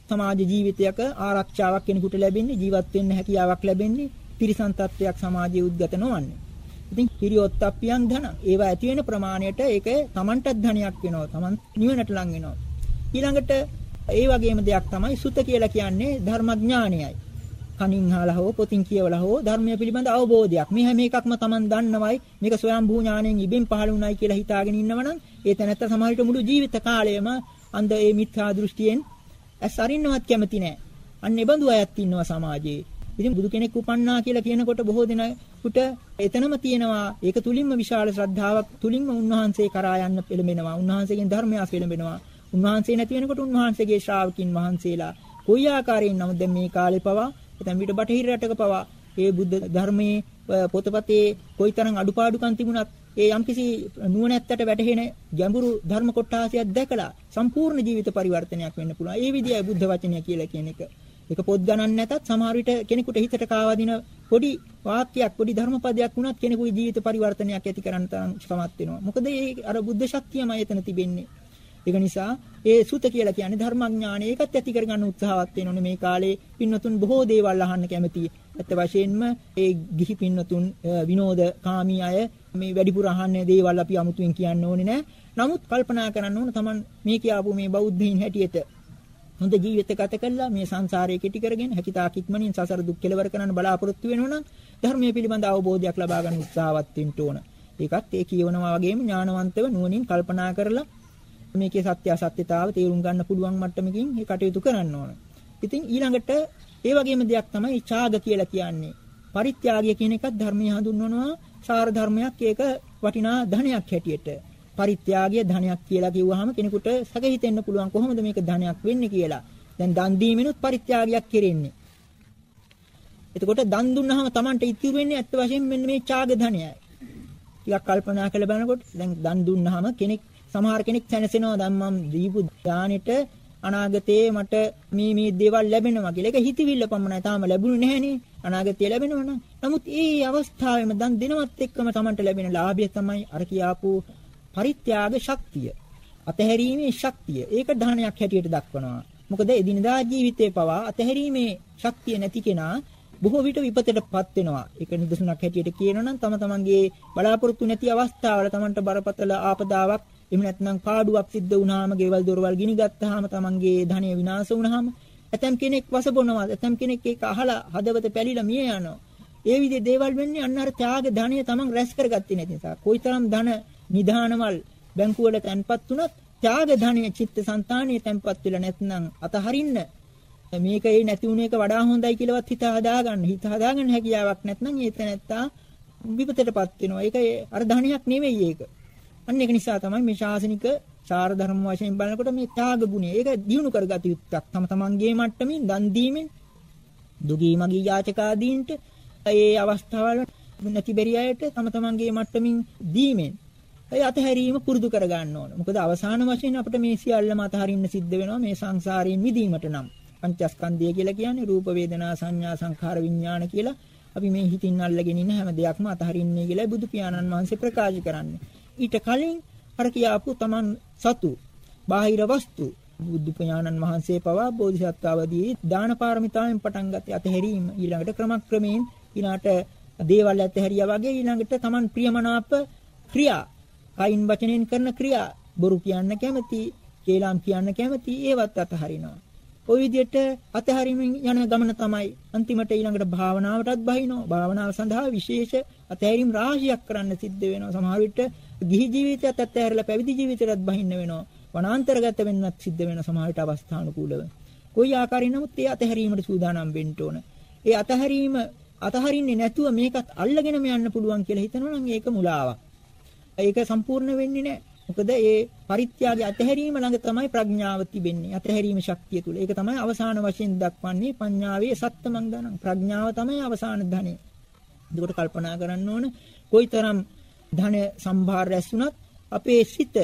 සමාජ ජීවිතයක ආරක්ෂාවක් කෙනෙකුට ලැබෙන්නේ ජීවත් වෙන්න හැකියාවක් ලැබෙන්නේ පිරිසන් තත්වයක් සමාජයේ උද්ගත නොවන්නේ. ඉතින් හිරියොත්ප්පියන් ධන ඒවා ඇති වෙන ප්‍රමාණයට ඒක Tamanටත් ධනයක් වෙනවා. Taman නිවනට ලං වෙනවා. ඊළඟට ඒ වගේම දෙයක් තමයි සුත කියලා කියන්නේ ධර්මඥානයයි. කනින් අහලා හෝ පොතින් කියවලා හෝ ධර්මය පිළිබඳ අවබෝධයක්. මේ හැම එකක්ම Taman දන්නවයි. මේක ස්වයම්භූ ඥාණයෙන් ඉබෙන් පහළ වුණයි කියලා හිතාගෙන ඉන්නවනම් ඒ තැනත්ත සමහර විට මුළු ජීවිත කාලයම අන්ද ඒ මිත්‍යා දෘෂ්ටියෙන් ඇස් අරින්නවත් කැමති නැහැ. අන්න ඒ බඳු අයත් ඉන්නවා සමාජයේ. ඉතින් බුදු කෙනෙක් උපන්නා කියලා කියනකොට බොහෝ දෙනෙකුට එතනම තියෙනවා ඒක තුලින්ම විශාල ශ්‍රද්ධාවක් තුලින්ම උන්වහන්සේ කරා යන්න පෙළඹෙනවා. උන්වහන්සේගෙන් ධර්මය පෙළඹෙනවා. උන්වහන්සේ නැති වෙනකොට උන්වහන්සේගේ ශ්‍රාවකින් වහන්සේලා කොයි ආකාරයෙන් නමුත් දැන් මේ කාලේ පවා දැන් විතර බටහිර රටක පවා ඒ බුද්ධ ධර්මයේ පොතපතේ කොයිතරම් අඩුපාඩුකම් තිබුණත් ඒ යම්කිසි නුවණැත්තට වැටහෙන ගැඹුරු ධර්ම කොටාසියක් දැකලා සම්පූර්ණ ජීවිත පරිවර්තනයක් වෙන්න පුළුවන්. ඒ විදියයි බුද්ධ වචනය කියලා කියන එක. ඒක පොත් ගණන් නැතත් සමහර විට කෙනෙකුට හිතට කාවදින පොඩි වාක්‍යයක් පොඩි ධර්මපදයක් වුණත් කෙනෙකුගේ ජීවිත පරිවර්තනයක් ඇති කරන්න තරම් සමත් වෙනවා. මොකද ඒ අර බුද්ධ ශක්තියමයි එතන තිබෙන්නේ. ඒක නිසා ඒ සුත කියලා කියන්නේ ධර්මඥානය ඒකත් ඇති කරගන්න උත්සාහවත් වෙන ඕනේ මේ කාලේ පින්නතුන් බොහෝ දේවල් අහන්න කැමතියි. ඇත්ත වශයෙන්ම ඒ ගිහි පින්නතුන් විනෝද කාමී අය මේ වැඩිපුර අහන්නේ දේවල් අපි අමුතුවෙන් කියන්න ඕනේ නෑ. නමුත් කල්පනා කරන්න ඕන තමන් මේ කියාපු මේ බෞද්ධයින් හැටියට හොඳ ජීවිත ගත කළා මේ සංසාරයේ කෙටි කරගෙන හැකිතාක් ඉක්මනින් සසර දුක් කෙලවර කරන්න බලාපොරොත්තු වෙනවා නම් ධර්මයේ පිළිබඳ අවබෝධයක් ලබා ගන්න උත්සාහවත් වෙන්න ඕන. ඒකත් ඒ කියවනවා වගේම ඥානවන්තව නුවණින් කල්පනා කරලා මේකේ සත්‍ය අසත්‍යතාව තේරුම් ගන්න පුළුවන් මට්ටමකින් මේ කටයුතු කරන්න ඕන. ඉතින් ඊළඟට ඒ වගේම දෙයක් තමයි ඡාග කියලා කියන්නේ. පරිත්‍යාගය කියන එකත් ධර්මයේ හඳුන්වනවා සාර ධර්මයක් ඒක වටිනා ධනයක් හැටියට. පරිත්‍යාගය ධනයක් කියලා කිව්වහම කෙනෙකුට සැක හිතෙන්න පුළුවන් කොහොමද මේක ධනයක් වෙන්නේ කියලා. දැන් දන් දීමෙනුත් පරිත්‍යාගයක් කෙරෙන්නේ. එතකොට දන් දුන්නාම Tamanට ඉතිරි වෙන්නේ ඇත්ත වශයෙන්ම මෙන්න මේ ඡාග ධනයයි. ටිකක් කල්පනා කරලා බලනකොට දැන් දන් දුන්නාම කෙනෙක් සමහර කෙනෙක් සැනසෙනවා දැන් මම දීපු දානෙට අනාගතයේ මට මේ මේ දේවල් ලැබෙනවා කියලා. ඒක හිතවිල්ල පමණයි. තාම ලැබුණේ නැහනේ. අනාගතයේ ලැබෙනවා නම්. නමුත් ඒ අවස්ථාවේම දන් දෙනවත් එක්කම Tamanට ලැබෙන ලාභය තමයි අර කියාපු පරිත්‍යාග ශක්තිය. අතහැරීමේ ශක්තිය. ඒක ධානයක් හැටියට දක්වනවා. මොකද එදිනදා ජීවිතේ පවා අතහැරීමේ ශක්තිය නැති කෙනා බොහෝ විට විපතටපත් වෙනවා. ඒක නිදසුනක් හැටියට කියනවා නම් තම තමන්ගේ බලාපොරොත්තු නැති අවස්ථාවල තමන්ට බරපතල ආපදාවක් එහෙම නැත්නම් පාඩුවක් සිද්ධ වුණාම ගෙවල් දොරවල් ගිනි ගත්තාම තමන්ගේ ධනය විනාශ වුණාම ඇතම් කෙනෙක් වසබොනවා. ඇතම් කෙනෙක් ඒක අහලා හදවත පැලිලා මිය යනවා. ඒ විදිහේ දේවල් වෙන්නේ අන්න අර ත්‍යාග ධනය තමන් රැස් කරගත්තේ නැති නිසා. කොයිතරම් ධන නිධානවල් බැංකුවල තැන්පත් වුණත් ත්‍යාග ධනය චිත්තසංතානයේ තැන්පත් වෙලා නැත්නම් අතහරින්න මේක ඒ නැති වුණ එක වඩා හොඳයි කියලාවත් හිත හදාගන්න හිත හදාගන්න හැකියාවක් නැත්නම් ඒ තැනත්තා විපතටපත් වෙනවා. ඒක අර ධනයක් නෙවෙයි ඒක. අන්න ඒක නිසා තමයි මේ ශාසනික චාර ධර්ම වශයෙන් බලනකොට මේ ත්‍යාග ගුණය ඒක දිනු කරගත යුත්තක්. තම තමන්ගේ මට්ටමින් දන් දීමෙන් දුගී මගී යාචකාදීන්ට ඒ අවස්ථාවල නැති බැරි අයට තම තමන්ගේ මට්ටමින් දීමෙන් ඒ අතහැරීම පුරුදු කර ගන්න ඕන. මොකද අවසාන වශයෙන් අපිට මේ සියල්ලම අතහරින්න සිද්ධ වෙනවා මේ සංසාරයෙන් මිදීමට නම්. පංචස්කන්ධය කියලා කියන්නේ රූප වේදනා සංඥා සංඛාර විඥාන කියලා අපි මේ හිතින් අල්ලගෙන ඉන්න හැම දෙයක්ම අතහරින්නේ කියලා බුදු පියාණන් වහන්සේ ප්‍රකාශ කරන්නේ. ඊට කලින් අර කියාපු Taman සතු බාහිර වස්තු බුදු පියාණන් වහන්සේ පවා බෝධිසත්වවදී දාන පාරමිතාවෙන් පටන් ගත්තේ අතහැරීම ඊළඟට ක්‍රමක්‍රමයෙන් ඊළාට දේවල් අතහැරියා වගේ ඊළඟට Taman ප්‍රියමනාප ක්‍රියා කයින් වචනෙන් කරන ක්‍රියා බොරු කියන්න කැමති, කේලම් කියන්න කැමති ඒවත් අතහරිනවා. ওই විදිහට අතහැරීමෙන් යන ගමන තමයි අන්තිමට ඊළඟට භාවනාවටත් බහිනවා. භාවනාව සඳහා විශේෂ අතහැරීම් රාශියක් කරන්න සිද්ධ වෙනවා. සමහර විට ගිහි ජීවිතයත් අතහැරලා පැවිදි ජීවිතයටත් බහින්න වෙනවා. වනාන්තරගත වෙන්නත් සිද්ධ වෙනවා සමහර විට අවස්ථානුකූලව. කොයි ආකාරයෙන් නමුත් ඒ අතහැරීමට සූදානම් වෙන්න ඕන. ඒ අතහැරීම අතහරින්නේ නැතුව මේකත් අල්ලගෙනම යන්න පුළුවන් කියලා හිතනවා නම් ඒක මුලාවක්. ඒක සම්පූර්ණ වෙන්නේ නැහැ. මොකද ඒ පරිත්‍යාගය අතහැරීම ළඟ තමයි ප්‍රඥාව තිබෙන්නේ. අතහැරීම ශක්තිය තුල. ඒක තමයි අවසාන වශයෙන් දක්වන්නේ පඤ්ඤාවේ සත්‍යමං ධනං. ප්‍රඥාව තමයි අවසාන ධනෙ. එතකොට කල්පනා කරන්න ඕන කොයිතරම් ධන සම්භාර රැස්ුණත් අපේ සිත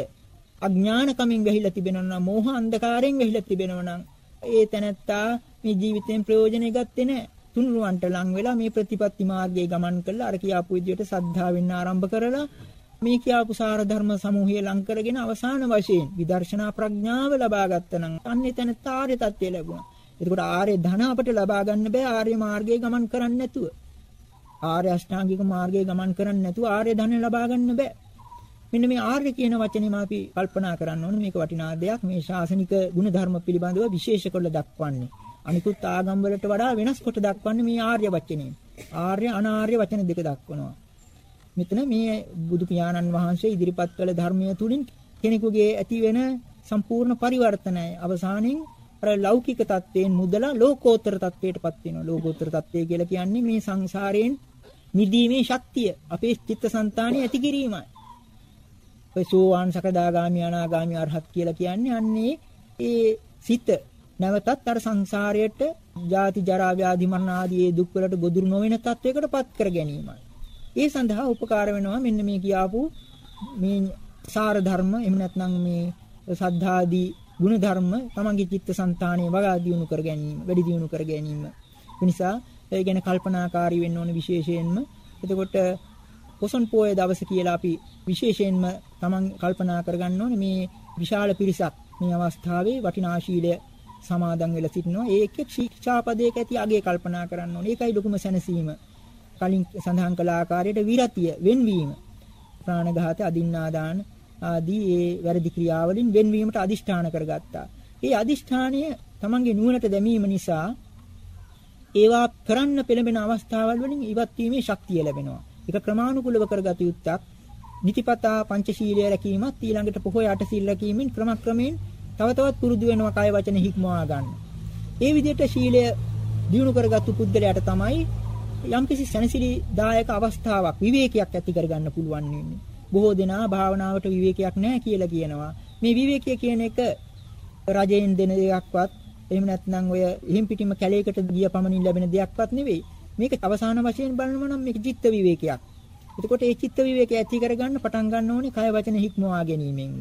අඥානකමින් වැහිලා තිබෙනවා නම් මෝහ අන්ධකාරයෙන් වැහිලා තිබෙනවා නම් ඒ තැනත්තා මේ ජීවිතයෙන් ප්‍රයෝජනෙ ගත්තේ නැහැ. තුනුරුවන්ට ලං වෙලා මේ ප්‍රතිපත්ති මාර්ගයේ ගමන් කළා අර කියාපු විදිහට සද්ධාවෙන් ආරම්භ කරලා මේ කියාපු සාර ධර්ම සමූහය ලං කරගෙන අවසාන වශයෙන් විදර්ශනා ප්‍රඥාව ලබා ගත්තනම් අන්න එතන තාර්ය තත්ත්වය ලැබුණා. එතකොට ආර්ය ධන අපිට ලබා ගන්න බෑ ආර්ය මාර්ගයේ ගමන් කරන්නේ නැතුව. ආර්ය අෂ්ටාංගික මාර්ගයේ ගමන් කරන්නේ නැතුව ආර්ය ධනය ලබා ගන්න බෑ. මෙන්න මේ ආර්ය කියන වචනේම අපි කල්පනා කරන්න ඕනේ මේක වටිනා දෙයක් මේ ශාසනික ಗುಣධර්ම පිළිබඳව විශේෂ කරලා දක්වන්නේ. අනිකුත් ආගම් වලට වඩා වෙනස් කොට දක්වන්නේ මේ ආර්ය වචනේ. ආර්ය අනාර්ය වචන දෙක දක්වනවා. මෙතන මේ බුදු පියාණන් වහන්සේ ඉදිරිපත් කළ ධර්මය තුලින් කෙනෙකුගේ ඇති වෙන සම්පූර්ණ පරිවර්තනය අවසානයේ අර ලෞකික தත්වයෙන් මුදලා ලෝකෝත්තර தත්වයටපත් වෙනවා. ලෝකෝත්තර தත්වය කියලා කියන්නේ මේ සංසාරයෙන් මිදීමේ ශක්තිය අපේ චිත්තසංතානිය ඇති කිරීමයි. ඔය සෝවාන් සකදාගාමි අනාගාමි අරහත් කියලා කියන්නේ අන්නේ ඒ සිත නැවතත් අර සංසාරයට ජාති ජරා ව්‍යාධි මරණ ආදී දුක් වලට ගොදුරු නොවන තත්වයකටපත් කර ගැනීමයි. ඒ සඳහා උපකාර වෙනවා මෙන්න මේ කියාපු මේ සාර ධර්ම එහෙම නැත්නම් මේ සද්ධාදී ಗುಣධර්ම තමන්ගේ චිත්තසංතානයේ වගා දියුණු කර ගැනීම, වැඩි දියුණු කර ගැනීම. ඒ නිසා ඒ ගැන කල්පනාකාරී වෙන්න ඕනේ විශේෂයෙන්ම. එතකොට පොසොන් පෝය දවස කියලා අපි විශේෂයෙන්ම තමන් කල්පනා කරගන්න ඕනේ මේ විශාල පිරිසක් මේ අවස්ථාවේ වටිනා ශීලය සමාදන් වෙලා සිටිනවා. ඒ එක් එක් ශික්ෂාපදයක ඇති අගේ කල්පනා කරන්න ඕනේ. ඒකයි ලොකුම සැනසීම. කලින් සඳහන් කළ ආකාරයට විරතිය වෙන්වීම. ප්‍රාණඝාත අදින්නාදාන ආදී ඒ වැරදි ක්‍රියාවලින් වෙන්වීමට අදිෂ්ඨාන කරගත්තා. ඒ අදිෂ්ඨානය තමන්ගේ නුවණට දැමීම නිසා ඒවා කරන්න පෙළඹෙන අවස්ථාවල් වලින් ඉවත් වීමේ ශක්තිය ලැබෙනවා. ඒක ක්‍රමානුකූලව කරගත යුත්තක්. නිතිපතා පංචශීලය රැකීමත් ඊළඟට පොහොය අටසිල් රැකීමෙන් ක්‍රමක්‍රමයෙන් තව තවත් පුරුදු වෙනවා කය වචන හික්මවා ගන්න. ඒ විදිහට ශීලය දිනු කරගත්තු පුද්ගලයාට තමයි යම්කිසි සැනසිලි දායක අවස්ථාවක් විවේකයක් ඇති කරගන්න පුළුවන් වෙන්නේ. බොහෝ දෙනා භාවනාවට විවේකයක් නැහැ කියලා කියනවා. මේ විවේකය කියන එක රජයෙන් දෙන දෙයක්වත් එහෙම නැත්නම් ඔය හිම් පිටිම කැලේකට ගිය පමණින් ලැබෙන දෙයක්වත් නෙවෙයි. මේක අවසාන වශයෙන් බලනවා නම් මේක චිත්ත විවේකයක්. එතකොට ඒ චිත්ත විවේකය ඇති කරගන්න පටන් ගන්න ඕනේ කය වචන හික්මවා ගැනීමෙන්ම.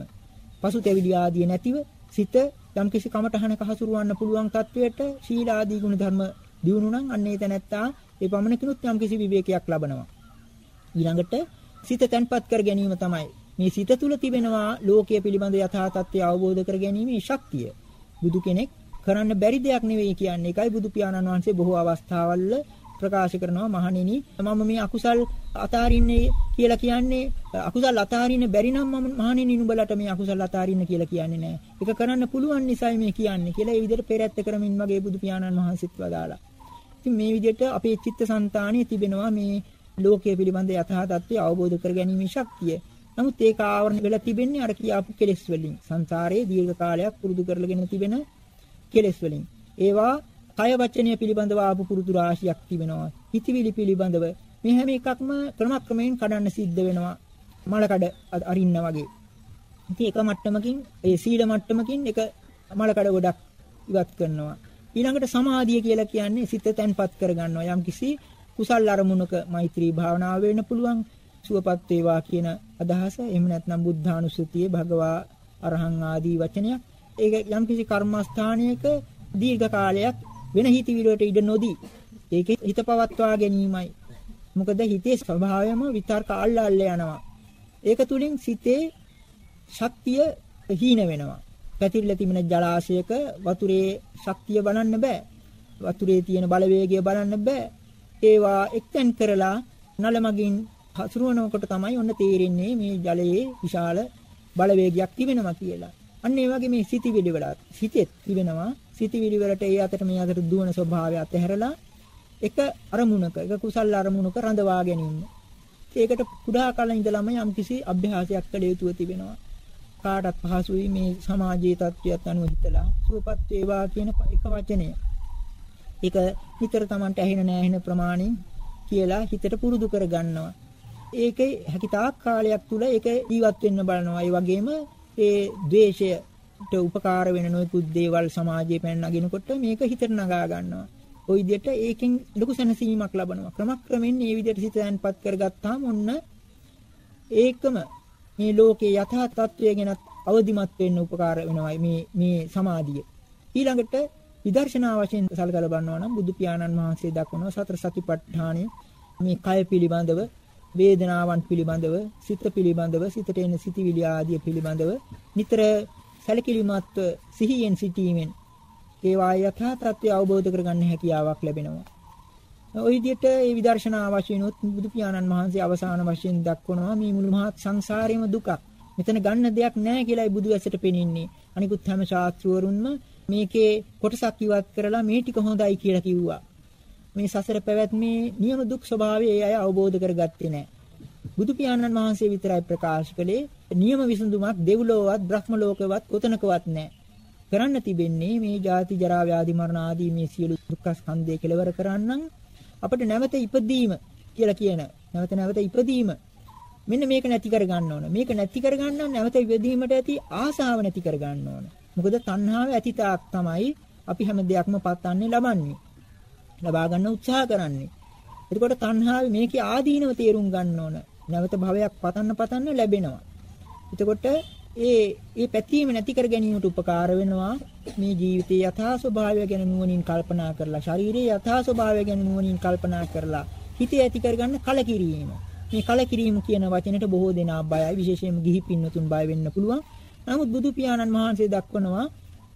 පසුතැවිලි ආදී නැතිව සිත යම්කිසි කමටහනක හසුරවන්න පුළුවන් තත්වයට ශීල ආදී ගුණ ධර්ම දියුණු නම් අන්නේ තැනැත්තා ඒ පමණකිනුත් යම්කිසි විවේකයක් ලබනවා. ඊළඟට සිත තැන්පත් කර ගැනීම තමයි මේ සිත තුල තිබෙනවා ලෝකයේ පිළිබඳ යථා තත්ත්වය අවබෝධ කර ගැනීමේ ශක්තිය. බුදු කෙනෙක් කරන්න බැරි දෙයක් නෙවෙයි කියන්නේ. ඒකයි බුදු පියාණන් වහන්සේ බොහෝ අවස්ථාවල ප්‍රකාශ කරනවා මහණෙනි මම මේ අකුසල් අතාරින්නේ කියලා කියන්නේ අකුසල් අතාරින්න බැරි නම් මම මහණෙනි නුඹලට මේ අකුසල් අතාරින්න කියලා කියන්නේ නෑ. ඒක කරන්න පුළුවන් නිසායි මේ කියන්නේ කියලා ඒ විදිහට පෙරැත්ත කරමින් වගේ බුදු පියාණන් වහන්සේත් වදාලා. ඉතින් මේ විදිහට අපේ චිත්තසංතානිය තිබෙනවා මේ ලෝකයේ පිළිබඳ යථා තත්ත්වය අවබෝධ කර ගැනීමේ ශක්තිය. නමුත් ඒක ආවරණය වෙලා තිබෙන්නේ අර කියාපු කෙලෙස් වලින්. සංසාරයේ දීර්ඝ කාලයක් පුරුදු කරගෙන තිබෙන කෙලෙස් වලින්. ඒවා කය වචනය පිළිබඳව ආපු පුරුදු රාශියක් තිබෙනවා. හිතවිලි පිළිබඳව මේ හැම එකක්ම ක්‍රමක්‍රමයෙන් කඩන්න සිද්ධ වෙනවා. මලකඩ අරින්න වගේ. ඉතින් එක මට්ටමකින් ඒ සීල මට්ටමකින් එක මලකඩ ගොඩක් ඉවත් කරනවා. ඊළඟට සමාධිය කියලා කියන්නේ සිත තැන්පත් කරගන්නවා. යම් කිසි කුසල් අරමුණක මෛත්‍රී භාවනාව වෙන්න පුළුවන්. සුවපත් වේවා කියන අදහස. එහෙම නැත්නම් බුද්ධානුස්සතිය, භගවා අරහං ආදී වචනයක්. ඒක යම් කිසි කර්මස්ථානයක දීර්ඝ කාලයක් වෙන හිතවිලට ඉඩ නොදී ඒකේ හිත පවත්වා ගැනීමයි. මොකද හිතේ ස්වභාවයම විතර්ක අල්ල අල්ල යනවා. ඒක තුලින් සිතේ ශක්තිය හීන වෙනවා. පැතිරිලා තිබෙන ජලාශයක වතුරේ ශක්තිය බලන්න බෑ. වතුරේ තියෙන බලවේගය බලන්න බෑ. ඒවා එක්තෙන් කරලා නලමගින් හසුරුවනකොට තමයි ඔන්න තේරෙන්නේ මේ ජලයේ විශාල බලවේගයක් තිබෙනවා කියලා. අන්න ඒ වගේ මේ සිතිවිලි වල හිතෙත් තිබෙනවා සිතිවිලි වලට ඒ අතට මේ අතට දුවන ස්වභාවය අතහැරලා එක අරමුණක එක කුසල් අරමුණක රඳවා ගැනීම. ඒකට කුඩා කාලේ ඉඳලම යම්කිසි අභ්‍යාසයක් කළ යුතුව තිබෙනවා. කාටත් පහසුයි මේ සමාජයේ තත්ත්වයට අනුව හිතලා සුවපත් වේවා කියන එක වචනය. ඒක නිතර Tamanට ඇහෙන නැහෙන ප්‍රමාණයෙන් කියලා හිතට පුරුදු කරගන්නවා. ඒකේ හැකිතාක් කාලයක් තුල ඒක ජීවත් වෙන්න බලනවා. ඒ වගේම ඒ ද්වේෂයට උපකාර වෙන නොයෙකුත් දේවල් සමාජයේ පැන නගිනකොට මේක හිතට නගා ගන්නවා. ওই විදිහට ඒකෙන් ලොකු සැනසීමක් ලබනවා. ක්‍රමක්‍රමෙන් මේ විදිහට හිත දැන්පත් කරගත්තාම ඔන්න ඒකම මේ ලෝකේ යථා තත්වය ගැන අවදිමත් වෙන්න උපකාර වෙනවා මේ මේ සමාධිය. ඊළඟට විදර්ශනා වශයෙන් සලකලා බලනවා නම් බුදු පියාණන් වහන්සේ දක්වන සතර සතිපට්ඨානය මේ කය පිළිබඳව වේදනාවන් පිළිබඳව සිත පිළිබඳව සිතට එන සිතිවිලි ආදිය පිළිබඳව නිතර සැලකිලිමත් සිහියෙන් සිටීමෙන් ඒවා යථා තත්ත්වය අවබෝධ කරගන්න හැකියාවක් ලැබෙනවා. ওই විදිහට මේ විදර්ශනා වශයෙන් උත් බුදු පියාණන් වහන්සේ අවසාන වශයෙන් දක්වනවා මේ මුළු මහත් සංසාරේම දුකක්. මෙතන ගන්න දෙයක් නැහැ කියලායි බුදු ඇසට පෙනෙන්නේ. අනිකුත් හැම ශාස්ත්‍රවරුන්ම මේකේ කොටසක් ඉවත් කරලා මේ ටික හොඳයි කියලා කිව්වා. මේ සසර පැවැත්මේ නියම දුක් ස්වභාවය ඒ අය අවබෝධ කරගත්තේ නැහැ. බුදු පියාණන් වහන්සේ විතරයි ප්‍රකාශ කළේ නියම විසඳුමක් දෙව්ලොවවත් බ්‍රහ්ම ලෝකවත් කොතනකවත් නැහැ. කරන්න තිබෙන්නේ මේ ජාති ජරා ව්‍යාධි මරණ ආදී මේ සියලු දුක්ඛ ස්කන්ධය කෙලවර කරන්නම් අපිට නැවත ඉපදීම කියලා කියන නැවත නැවත ඉපදීම මෙන්න මේක නැති කර ගන්න ඕන. මේක නැති කර ගන්න නැවත ඉපදීමට ඇති ආසාව නැති කර ගන්න ඕන. මොකද තණ්හාව ඇති තාක් තමයි අපි හැම දෙයක්ම පත්තන්නේ ලබන්නේ. ලබා ගන්න උත්සාහ කරන්නේ. එතකොට තණ්හාවේ මේකේ ආදීනව තේරුම් ගන්න ඕන. නැවත භවයක් පතන්න පතන්න ලැබෙනවා. එතකොට ඒ ඒ පැතීම නැති කර ගැනීමට උපකාර වෙනවා මේ ජීවිතයේ යථා ස්වභාවය ගැන නුවණින් කල්පනා කරලා ශාරීරියේ යථා ස්වභාවය ගැන නුවණින් කල්පනා කරලා හිතේ ඇති කරගන්න කලකිරීම. මේ කලකිරීම කියන වචනෙට බොහෝ දෙනා බයයි විශේෂයෙන්ම ගිහි පින්නතුන් බය වෙන්න පුළුවන්. නමුත් බුදු පියාණන් වහන්සේ දක්වනවා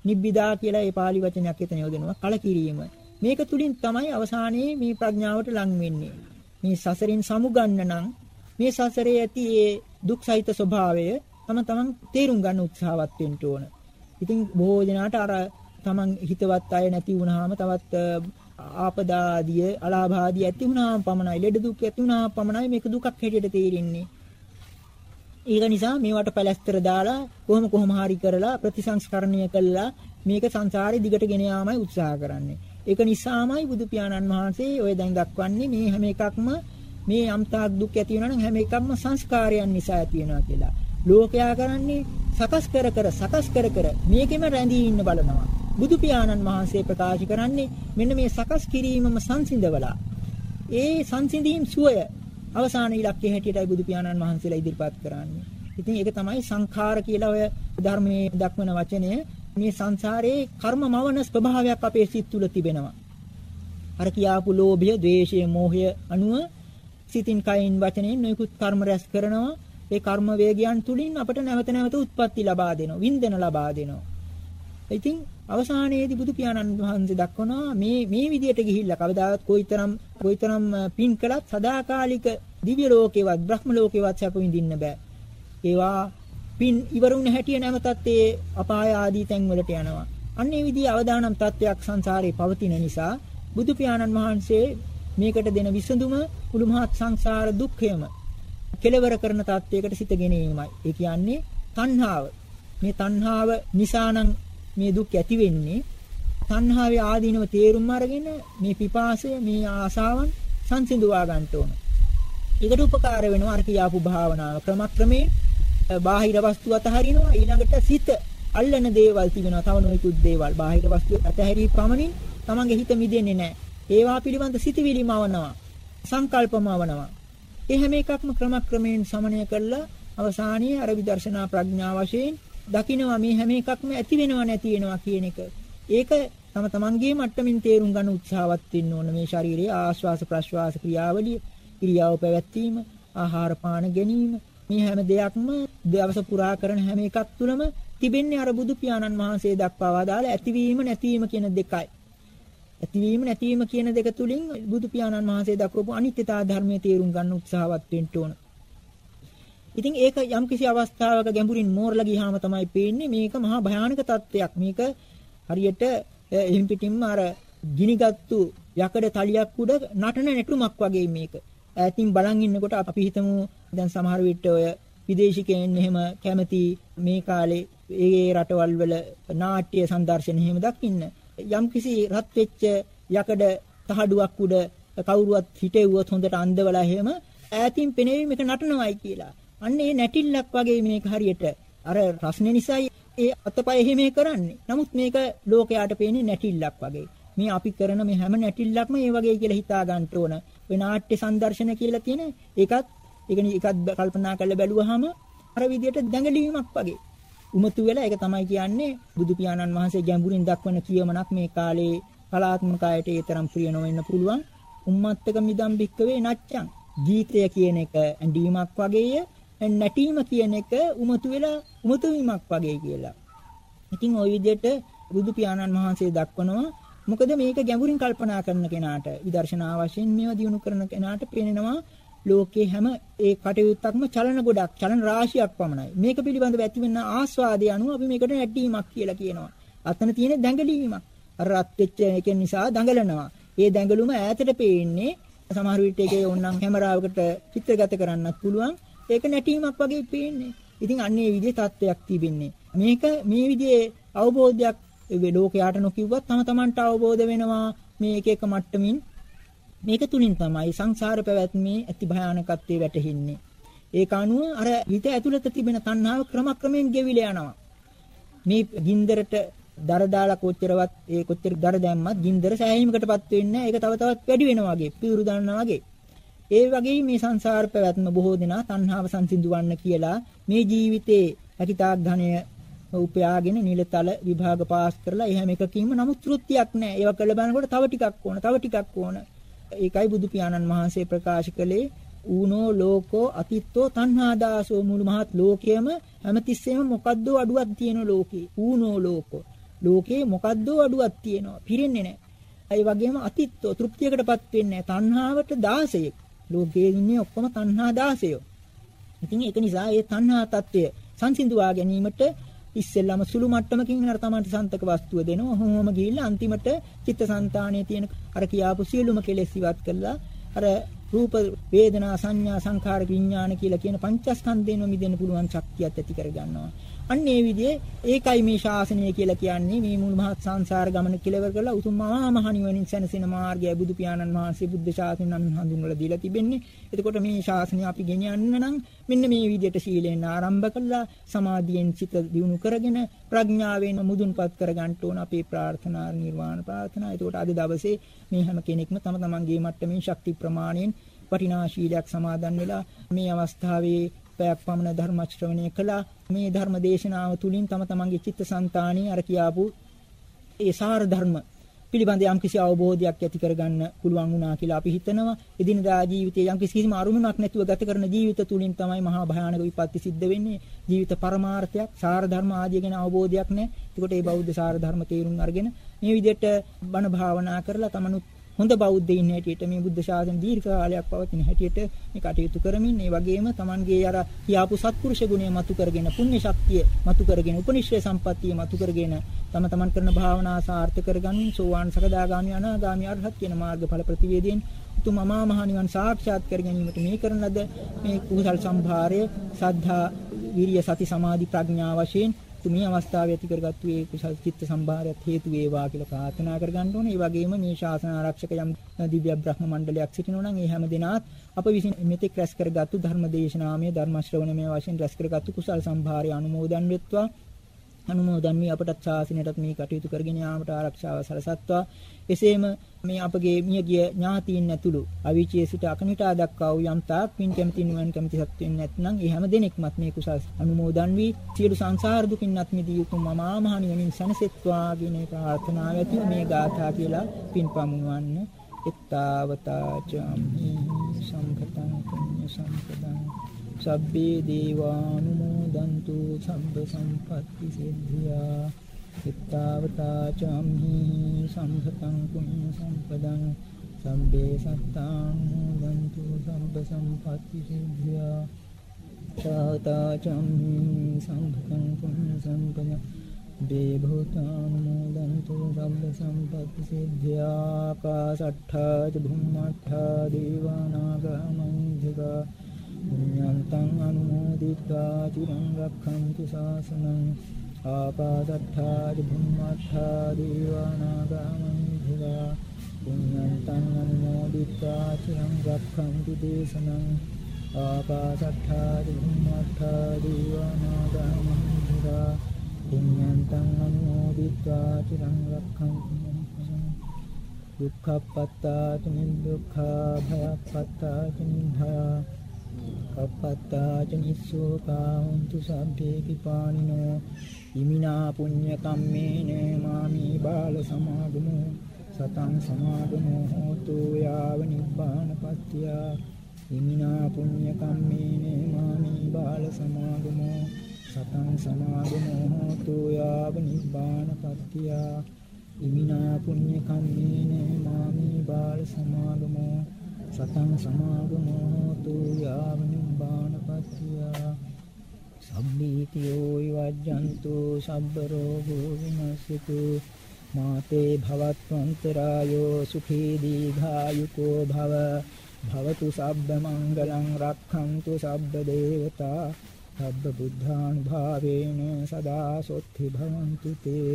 නිබ්බිදා කියලා ඒ pāli වචනයක් එතන යොදනවා කලකිරීම. මේක තුලින් තමයි අවසානයේ මේ ප්‍රඥාවට ලං වෙන්නේ. මේ සසරින් සමුගන්න නම් මේ සසරේ ඇති ඒ දුක් සහිත ස්වභාවය තම තමන් තේරුම් ගන්න උත්සාහවත් වෙන්න ඕන. ඉතින් බොහෝ දෙනාට අර තමන් හිතවත් අය නැති වුනහම තවත් ආපදාදිය අලාභාදිය ඇති වුනහම පමණයි ලෙඩ දුක් ඇති වුනහම පමණයි මේක දුකක් හැටියට තේරෙන්නේ. ඒක නිසා මේවට පැලැස්තර දාලා කොහොම කොහොම හරි කරලා ප්‍රතිසංස්කරණය කළා මේක සංසාරේ දිගට ගෙන යාමයි උත්සාහ කරන්නේ. ඒක නිසාමයි බුදු පියාණන් වහන්සේ ඔය දැන් දක්වන්නේ මේ හැම එකක්ම මේ යම්තාක් දුක් ඇති වෙනවා නම් හැම එකක්ම සංස්කාරයන් නිසා ඇති වෙනවා කියලා. ලෝකයා කරන්නේ සකස් කර කර සකස් කර කර මේකෙම රැඳී ඉන්න බලනවා. බුදු පියාණන් වහන්සේ ප්‍රකාශ කරන්නේ මෙන්න මේ සකස් කිරීමම සංසිඳවලා ඒ සංසිඳීම් සුවය අවසාන ඉලක්කය හැටියටයි බුදු පියාණන් වහන්සේලා ඉදිරිපත් කරන්නේ. ඉතින් ඒක තමයි සංඛාර කියලා ඔය ධර්මයේ දක්වන වචනය මේ සංසාරේ කර්ම මවන ස්වභාවයක් අපේ සිත් තුළ තිබෙනවා. අර කියාපු ලෝභය, ද්වේෂය, මෝහය අනුව සිතින් කයින් වචනෙන් නොයෙකුත් කර්ම රැස් කරනවා. ඒ කර්ම වේගයන් තුලින් අපට නැවත නැවත උත්පත්ති ලබා දෙනවා, වින්දන ලබා දෙනවා. ඉතින් අවසානයේදී බුදු පියාණන් වහන්සේ දක්වනවා මේ මේ විදියට ගිහිල්ලා කවදාවත් කොයිතරම් කොයිතරම් පින් කළත් සදාකාලික දිව්‍ය ලෝකේවත් බ්‍රහ්ම ලෝකේවත් සැප විඳින්න බෑ. ඒවා පින් ඉවරුණ හැටිය නැවතත් ඒ අපාය ආදී තැන් වලට යනවා. අන්න ඒ විදිහේ අවදානම් තත්වයක් සංසාරේ පවතින නිසා බුදු පියාණන් වහන්සේ මේකට දෙන විසඳුම මුළු මහත් සංසාර දුක්ඛයම කෙලවර කරන තත්වයකට සිත ගෙනීමයි. ඒ කියන්නේ තණ්හාව. මේ තණ්හාව නිසානම් මේ දුක් ඇති වෙන්නේ තණ්හාවේ ආදීනව තේරුම් අරගෙන මේ පිපාසය මේ ආසාවන් සංසිඳුවා ගන්න ඕන. ඒකට උපකාර වෙනවා අර කියාපු භාවනාව ක්‍රමක්‍රමේ බාහිර වස්තු අතහරිනවා ඊළඟට සිත අල්ලන දේවල් තිබෙනවා තව නොයෙකුත් දේවල් බාහිර වස්තු අතහැරී පමණින් තමන්ගේ හිත මිදෙන්නේ නැහැ. ඒවා පිළිබඳ සිතවිලිම අවනවා. සංකල්පම අවනවා. ඒ හැම එකක්ම ක්‍රමක්‍රමයෙන් සමනය කරලා අවසානයේ අර විදර්ශනා ප්‍රඥා වශයෙන් දකිනවා මේ හැම එකක්ම ඇති වෙනව නැති වෙනවා කියන එක. ඒක තම තමන්ගේ මට්ටමින් තේරුම් ගන්න උත්සාහවත් වෙන්න ඕන මේ ශරීරයේ ආශ්වාස ප්‍රශ්වාස ක්‍රියාවලිය, ක්‍රියාව පැවැත්වීම, ආහාර පාන ගැනීම මේ හැම දෙයක්ම දවස පුරා කරන හැම එකක් තුළම තිබෙන්නේ අර බුදු පියාණන් වහන්සේ දක්වා වදාළ ඇතිවීම නැතිවීම කියන දෙකයි. ඇතිවීම නැතිවීම කියන දෙක තුලින් බුදු පියාණන් වහන්සේ දක්වපු අනිත්‍යතා ධර්මයේ තේරුම් ගන්න උත්සාහවත් වෙන්න ඕන. ඉතින් ඒක යම් කිසි අවස්ථාවක ගැඹුරින් මෝරලා ගියාම තමයි පේන්නේ මේක මහා භයානක තත්ත්වයක්. මේක හරියට එහිම් පිටින්ම අර ගිනිගත්තු යකඩ තලියක් උඩ නටන නැටුමක් වගේ මේක. ඈතින් බලන් ඉන්නකොට අපි හිතමු දැන් සමහර විට ඔය විදේශිකයන් එහෙම කැමති මේ කාලේ ඒ රටවල් වල නාට්‍ය සංදර්ශන එහෙම දකින්න. යම් කිසි රත් වෙච්ච යකඩ තහඩුවක් උඩ කවුරුවත් හිටෙව්වොත් හොඳට අන්දවලා එහෙම ඈතින් පෙනෙවි මේක නටනවයි කියලා. අන්න ඒ නැටිල්ලක් වගේ මේක හරියට අර රස්නේ නිසායි ඒ අතපය එහෙම කරන්නේ. නමුත් මේක ලෝකයට පේන්නේ නැටිල්ලක් වගේ. මේ අපි කරන මේ හැම නැටිල්ලක්ම ඒ වගේ කියලා හිතා ගන්න ඕන. ඔය නාට්‍ය සංදර්ශන කියලා තියෙන ඒකත් ඒක එකත් කල්පනා කරලා බැලුවාම අර විදියට දැඟලීමක් වගේ. උමතු වෙලා ඒක තමයි කියන්නේ බුදු පියාණන් වහන්සේ ගැඹුරින් දක්වන කියමනක් මේ කාලේ කලාත්මක අයට ඒ තරම් ප්‍රිය නොවෙන්න පුළුවන්. උම්මත්තක මිදම් බික්කවේ නැච්චං. ගීතය කියන එක ඇඬීමක් වගේය නැටීම කියන එක උමතු වෙලා උමතු වීමක් වගේ කියලා. ඉතින් ওই විදිහට බුදු පියාණන් වහන්සේ දක්වනවා මොකද මේක ගැඹුරින් කල්පනා කරන කෙනාට විදර්ශනා වශයෙන් මේවා දිනු කරන කෙනාට පේනවා ලෝකේ හැම ඒ කටයුත්තක්ම චලන ගොඩක් චලන රාශියක් පමණයි. මේක පිළිබඳව ඇතිවෙන ආස්වාදය අනුව අපි මේකට නැටීමක් කියලා කියනවා. අතන තියෙන දැඟලීමක්. අර රත් වෙච්ච එකෙන් නිසා දඟලනවා. ඒ දැඟලුම ඈතට පේන්නේ සමහර විට ඒකේ ඕනනම් කැමරාවකට චිත්‍රගත කරන්නත් පුළුවන්. ඒක නැටීමක් වගේ පේන්නේ. ඉතින් අන්නේ විදිහේ තත්ත්වයක් තිබෙන්නේ. මේක මේ විදිහේ අවබෝධයක් ලෝකයට නොකියුවත් තම තමන්ට අවබෝධ වෙනවා මේ එක එක මට්ටමින් මේක තුලින් තමයි සංසාර පැවැත්මේ ඇති භයානකත්වයේ වැටහෙන්නේ. ඒක අනුව අර හිත ඇතුළත තිබෙන තණ්හාව ක්‍රමක්‍රමයෙන් ගෙවිලා යනවා. මේ ගින්දරට දර දාලා කොච්චරවත් ඒ කොච්චර දර දැම්මත් ගින්දර සෑහීමකටපත් වෙන්නේ නැහැ. ඒක තව තවත් වැඩි වෙනවා වගේ, පිරුරු දානවා වගේ. ඒ වගේ මේ සංසාර පැවැත්ම බොහෝ දෙනා තණ්හාව සංසිඳවන්න කියලා මේ ජීවිතේ අකිතාක් ධනය උපයාගෙන නිලතල විභාග පාස් කරලා ඒ හැම එකකින්ම නමුත් තෘප්තියක් නැහැ. ඒවා කළ බලනකොට තව ටිකක් ඕන, තව ටිකක් ඕන. ඒකයි බුදු පියාණන් වහන්සේ ප්‍රකාශ කළේ. ඌනෝ ලෝකෝ අතිත්තෝ තණ්හාදාසෝ මුළු මහත් ලෝකයේම හැමතිස්සෙම මොකද්ද අඩුවක් තියෙන ලෝකේ? ඌනෝ ලෝකෝ. ලෝකේ මොකද්ද අඩුවක් තියෙනවා? පිරෙන්නේ නැහැ. ඒ වගේම අතිත්තෝ තෘප්තියකටපත් වෙන්නේ නැහැ. තණ්හාවට දාසයෙක්. ලෝකයේ ඉන්නේ ඔක්කොම තණ්හා දාසයෝ ඉතින් ඒක නිසා ඒ තණ්හා తত্ত্বය සංසිඳුවා ගැනීමට ඉස්සෙල්ලාම සුළු මට්ටමකින් අර තමන්ට සන්තක වස්තුව දෙනවා. හොමම ගිහිල්ලා අන්තිමට චිත්තසංතානයේ තියෙන අර කියාපු සියලුම කෙලෙස් ඉවත් කළා. අර රූප වේදනා සංඥා සංඛාර විඥාන කියලා කියන පංචස්කන්ධේනම මිදෙන්න පුළුවන් ශක්තියත් ඇති කර ගන්නවා. අන්න ඒ විදිහේ ඒකයි මේ ශාසනය කියලා කියන්නේ මේ මුළු මහත් සංසාර ගමන කෙලවර කරලා උතුම් මහා මහ නිවනින් සැනසෙන මාර්ගය බුදු පියාණන් වහන්සේ බුද්ධ ශාසනය නම් හඳුන්වලා දීලා තිබෙන්නේ. එතකොට මේ ශාසනය අපි ගෙනියන්න නම් මෙන්න මේ විදිහට සීලෙන් ආරම්භ කළා සමාධියෙන් සිත දියුණු කරගෙන ප්‍රඥාවෙන් මුදුන්පත් කරගන්න ඕන අපේ ප්‍රාර්ථනා නිර්වාණ ප්‍රාර්ථනා. එතකොට අද දවසේ මේ හැම කෙනෙක්ම තම තමන්ගේ මට්ටමින් ශක්ති ප්‍රමාණයෙන් වටිනා ශීලයක් සමාදන් වෙලා මේ අවස්ථාවේ පැයක් පමණ ධර්ම ශ්‍රවණය කළා. මේ ධර්ම දේශනාව තුලින් තම තමන්ගේ චිත්තසංතානිය අර කියාපු ඒ සාර ධර්ම පිළිබඳ යම් කිසි අවබෝධයක් ඇති කරගන්න පුළුවන් වුණා කියලා අපි හිතනවා. එදිනදා ජීවිතයේ යම් කිසිම අරුමුණක් නැතුව ගත කරන ජීවිත තුලින් තමයි මහා භයානක විපත්ති සිද්ධ වෙන්නේ. ජීවිත පරමාර්ථයක්, සාර ධර්ම ආදිය ගැන අවබෝධයක් නැහැ. ඒකට මේ බෞද්ධ සාර ධර්ම තේරුම් අරගෙන මේ විදිහට බණ භාවනා කරලා තමනුත් හොඳ බෞද්ධයින් හැටියට මේ බුද්ධ ශාසන දීර්ඝ කාලයක් පවතින හැටියට මේ කටයුතු කරමින් ඒ වගේම Tamanගේ අර කියාපු සත්පුරුෂ ගුණය මතු කරගෙන පුණ්‍ය ශක්තිය මතු කරගෙන උපනිශ්‍රේ සම්පත්තිය මතු කරගෙන තම තමන් කරන භාවනා සාර්ථක කරගන්න සෝවාන් සකදාගාමි අනාගාමි අරහත් කියන මාර්ගඵල ප්‍රතිවේදයෙන් උතුම් අමා මහ නිවන් සාක්ෂාත් කර ගැනීමට මේ කරන ලද මේ කුසල් සම්භාරය සද්ධා විරිය සති සමාධි ප්‍රඥා වශයෙන් මේ අවස්ථාවේ ඇති කරගත්තු ඒ කුසල් චිත්ත සම්භාරයත් හේතු වේවා කියලා ප්‍රාර්ථනා කරගන්න ඕනේ. ඒ වගේම මේ ශාසන ආරක්ෂක යම් දිව්‍ය බ්‍රහ්ම මණ්ඩලයක් සිටිනවා නම් ඒ හැම දිනාත් අප විසින් මෙතෙක් රැස් කරගත්තු ධර්ම දේශනාමය ධර්ම ශ්‍රවණමය වශයෙන් රැස් කරගත්තු කුසල් සම්භාරය අනුමෝදන් වෙත්වා. අනුමෝදන් වී අපටත් ශාසනයටත් මේ කටයුතු කරගෙන යාමට ආරක්ෂාව සලසත්වා. එසේම මේ අපගේ මියගිය ඥාතීන් ඇතුළු අවීචයේ සිට අකනිටා දක්වා වූ යම් තාක් පින් කැමති නිවන් කැමති සත්වෙන් නැත්නම් ඒ හැම දෙනෙක්මත් මේ කුසල් අනුමෝදන් වී සියලු සංසාර දුකින්වත් මිදී යුතුම් මමා මහ නිවනින් සැනසෙත්වා කියන ප්‍රාර්ථනාව ඇති මේ ගාථා කියලා පින් පමුණවන්න. එත්තාවතාචම්හි සම්පතං පුඤ්ඤ සම්පදං. සබ්බේ දේවානුමෝදන්තු සම්බ සම්පත්ති සිද්ධියා හිතාවතා චම්හි සම්පතං सभ्ये देवानुमोदन्तु शब्दसम्पत्तिसिद्धिया चित्तावता च म्हि सम्भृतं पुण्यसम्पदं। सभ्ये सत्तानुमोदन्तु शब्दसम्पत्तिसिद्धिया सहता च म्हि सम्भृतं पुण्यसम्पदं। देभूतानुमोदन्तु शब्दसम्पत्तिसिद्ध्या काषट्ठा च भूमट्ठा देवानागमन्धिका। පුඤ්ඤන්තං අනුමෝදිත්වා චිරං රක්ඛන්තු ශාසනං ආපාදත්තා චුම්මත්තා දීවානාගාමං පුඤ්ඤන්තං අනුමෝදිත්වා චිරං රක්ඛන්තු දේශනං ආපාදත්තා චුම්මත්තා දීවානාගාමං පුඤ්ඤන්තං අනුමෝදිත්වා චිරං රක්ඛන්තු දුක්ඛපත්තා චුනින් දුක්ඛා භයපත්තා චුනින් භයා ච නිස්සෝකා හොන්තු සබ්බේ කිපානිනෝ ඉමිනා පුඤ්ඤ කම්මේන මාමි බාල සමාගමෝ සතං සමාගමෝ හෝතු යාව නිබ්බානපත්ත්‍ය ඉමිනා පුඤ්ඤ කම්මේන මාමි බාල සමාගමෝ සතං සමාගමෝ හෝතු යාව නිබ්බානපත්ත්‍ය ඉමිනා පුඤ්ඤ කම්මේන මාමි බාල සමාගමෝ සතං සමාගමෝ හෝතු යාව නිබ්බානපත්තිය සම්මීතියෝ විවජ්ජන්තු සබ්බ රෝගෝ විනස්සතු මාතේ භවත්වන්තරායෝ සුඛී දීඝායුකෝ භව භවතු සබ්බ මංගලං රක්ඛන්තු සබ්බ දේවතා සබ්බ බුද්ධානුභාවේන සදා සොත්ති භවන්තු තේ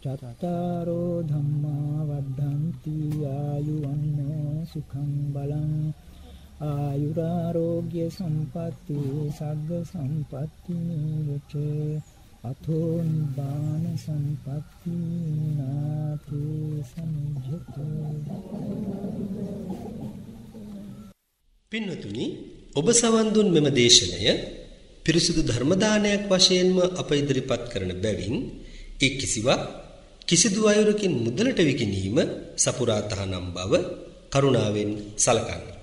චත්තාරෝ ධම්මා වඩ්ඩಂತಿ ආයුවන්නෝ සුඛං බලං ආයුරාෝග්‍ය සම්පatti සග්ග සම්පatti නිරුච අතෝ නිබ්බාන සම්පatti නාති සම්ජිතෝ. පින්වතුනි ඔබ සවන් දුන් මෙම දේශනය පිරිසුදු ධර්ම දානයක් වශයෙන්ම අප ඉදිරිපත් කරන බැවින් ඒ කිසිවක් කිසිදු අයුරකින් මුදලට විකිණීම සපුරා තහනම් බව කරුණාවෙන් සලකන්න.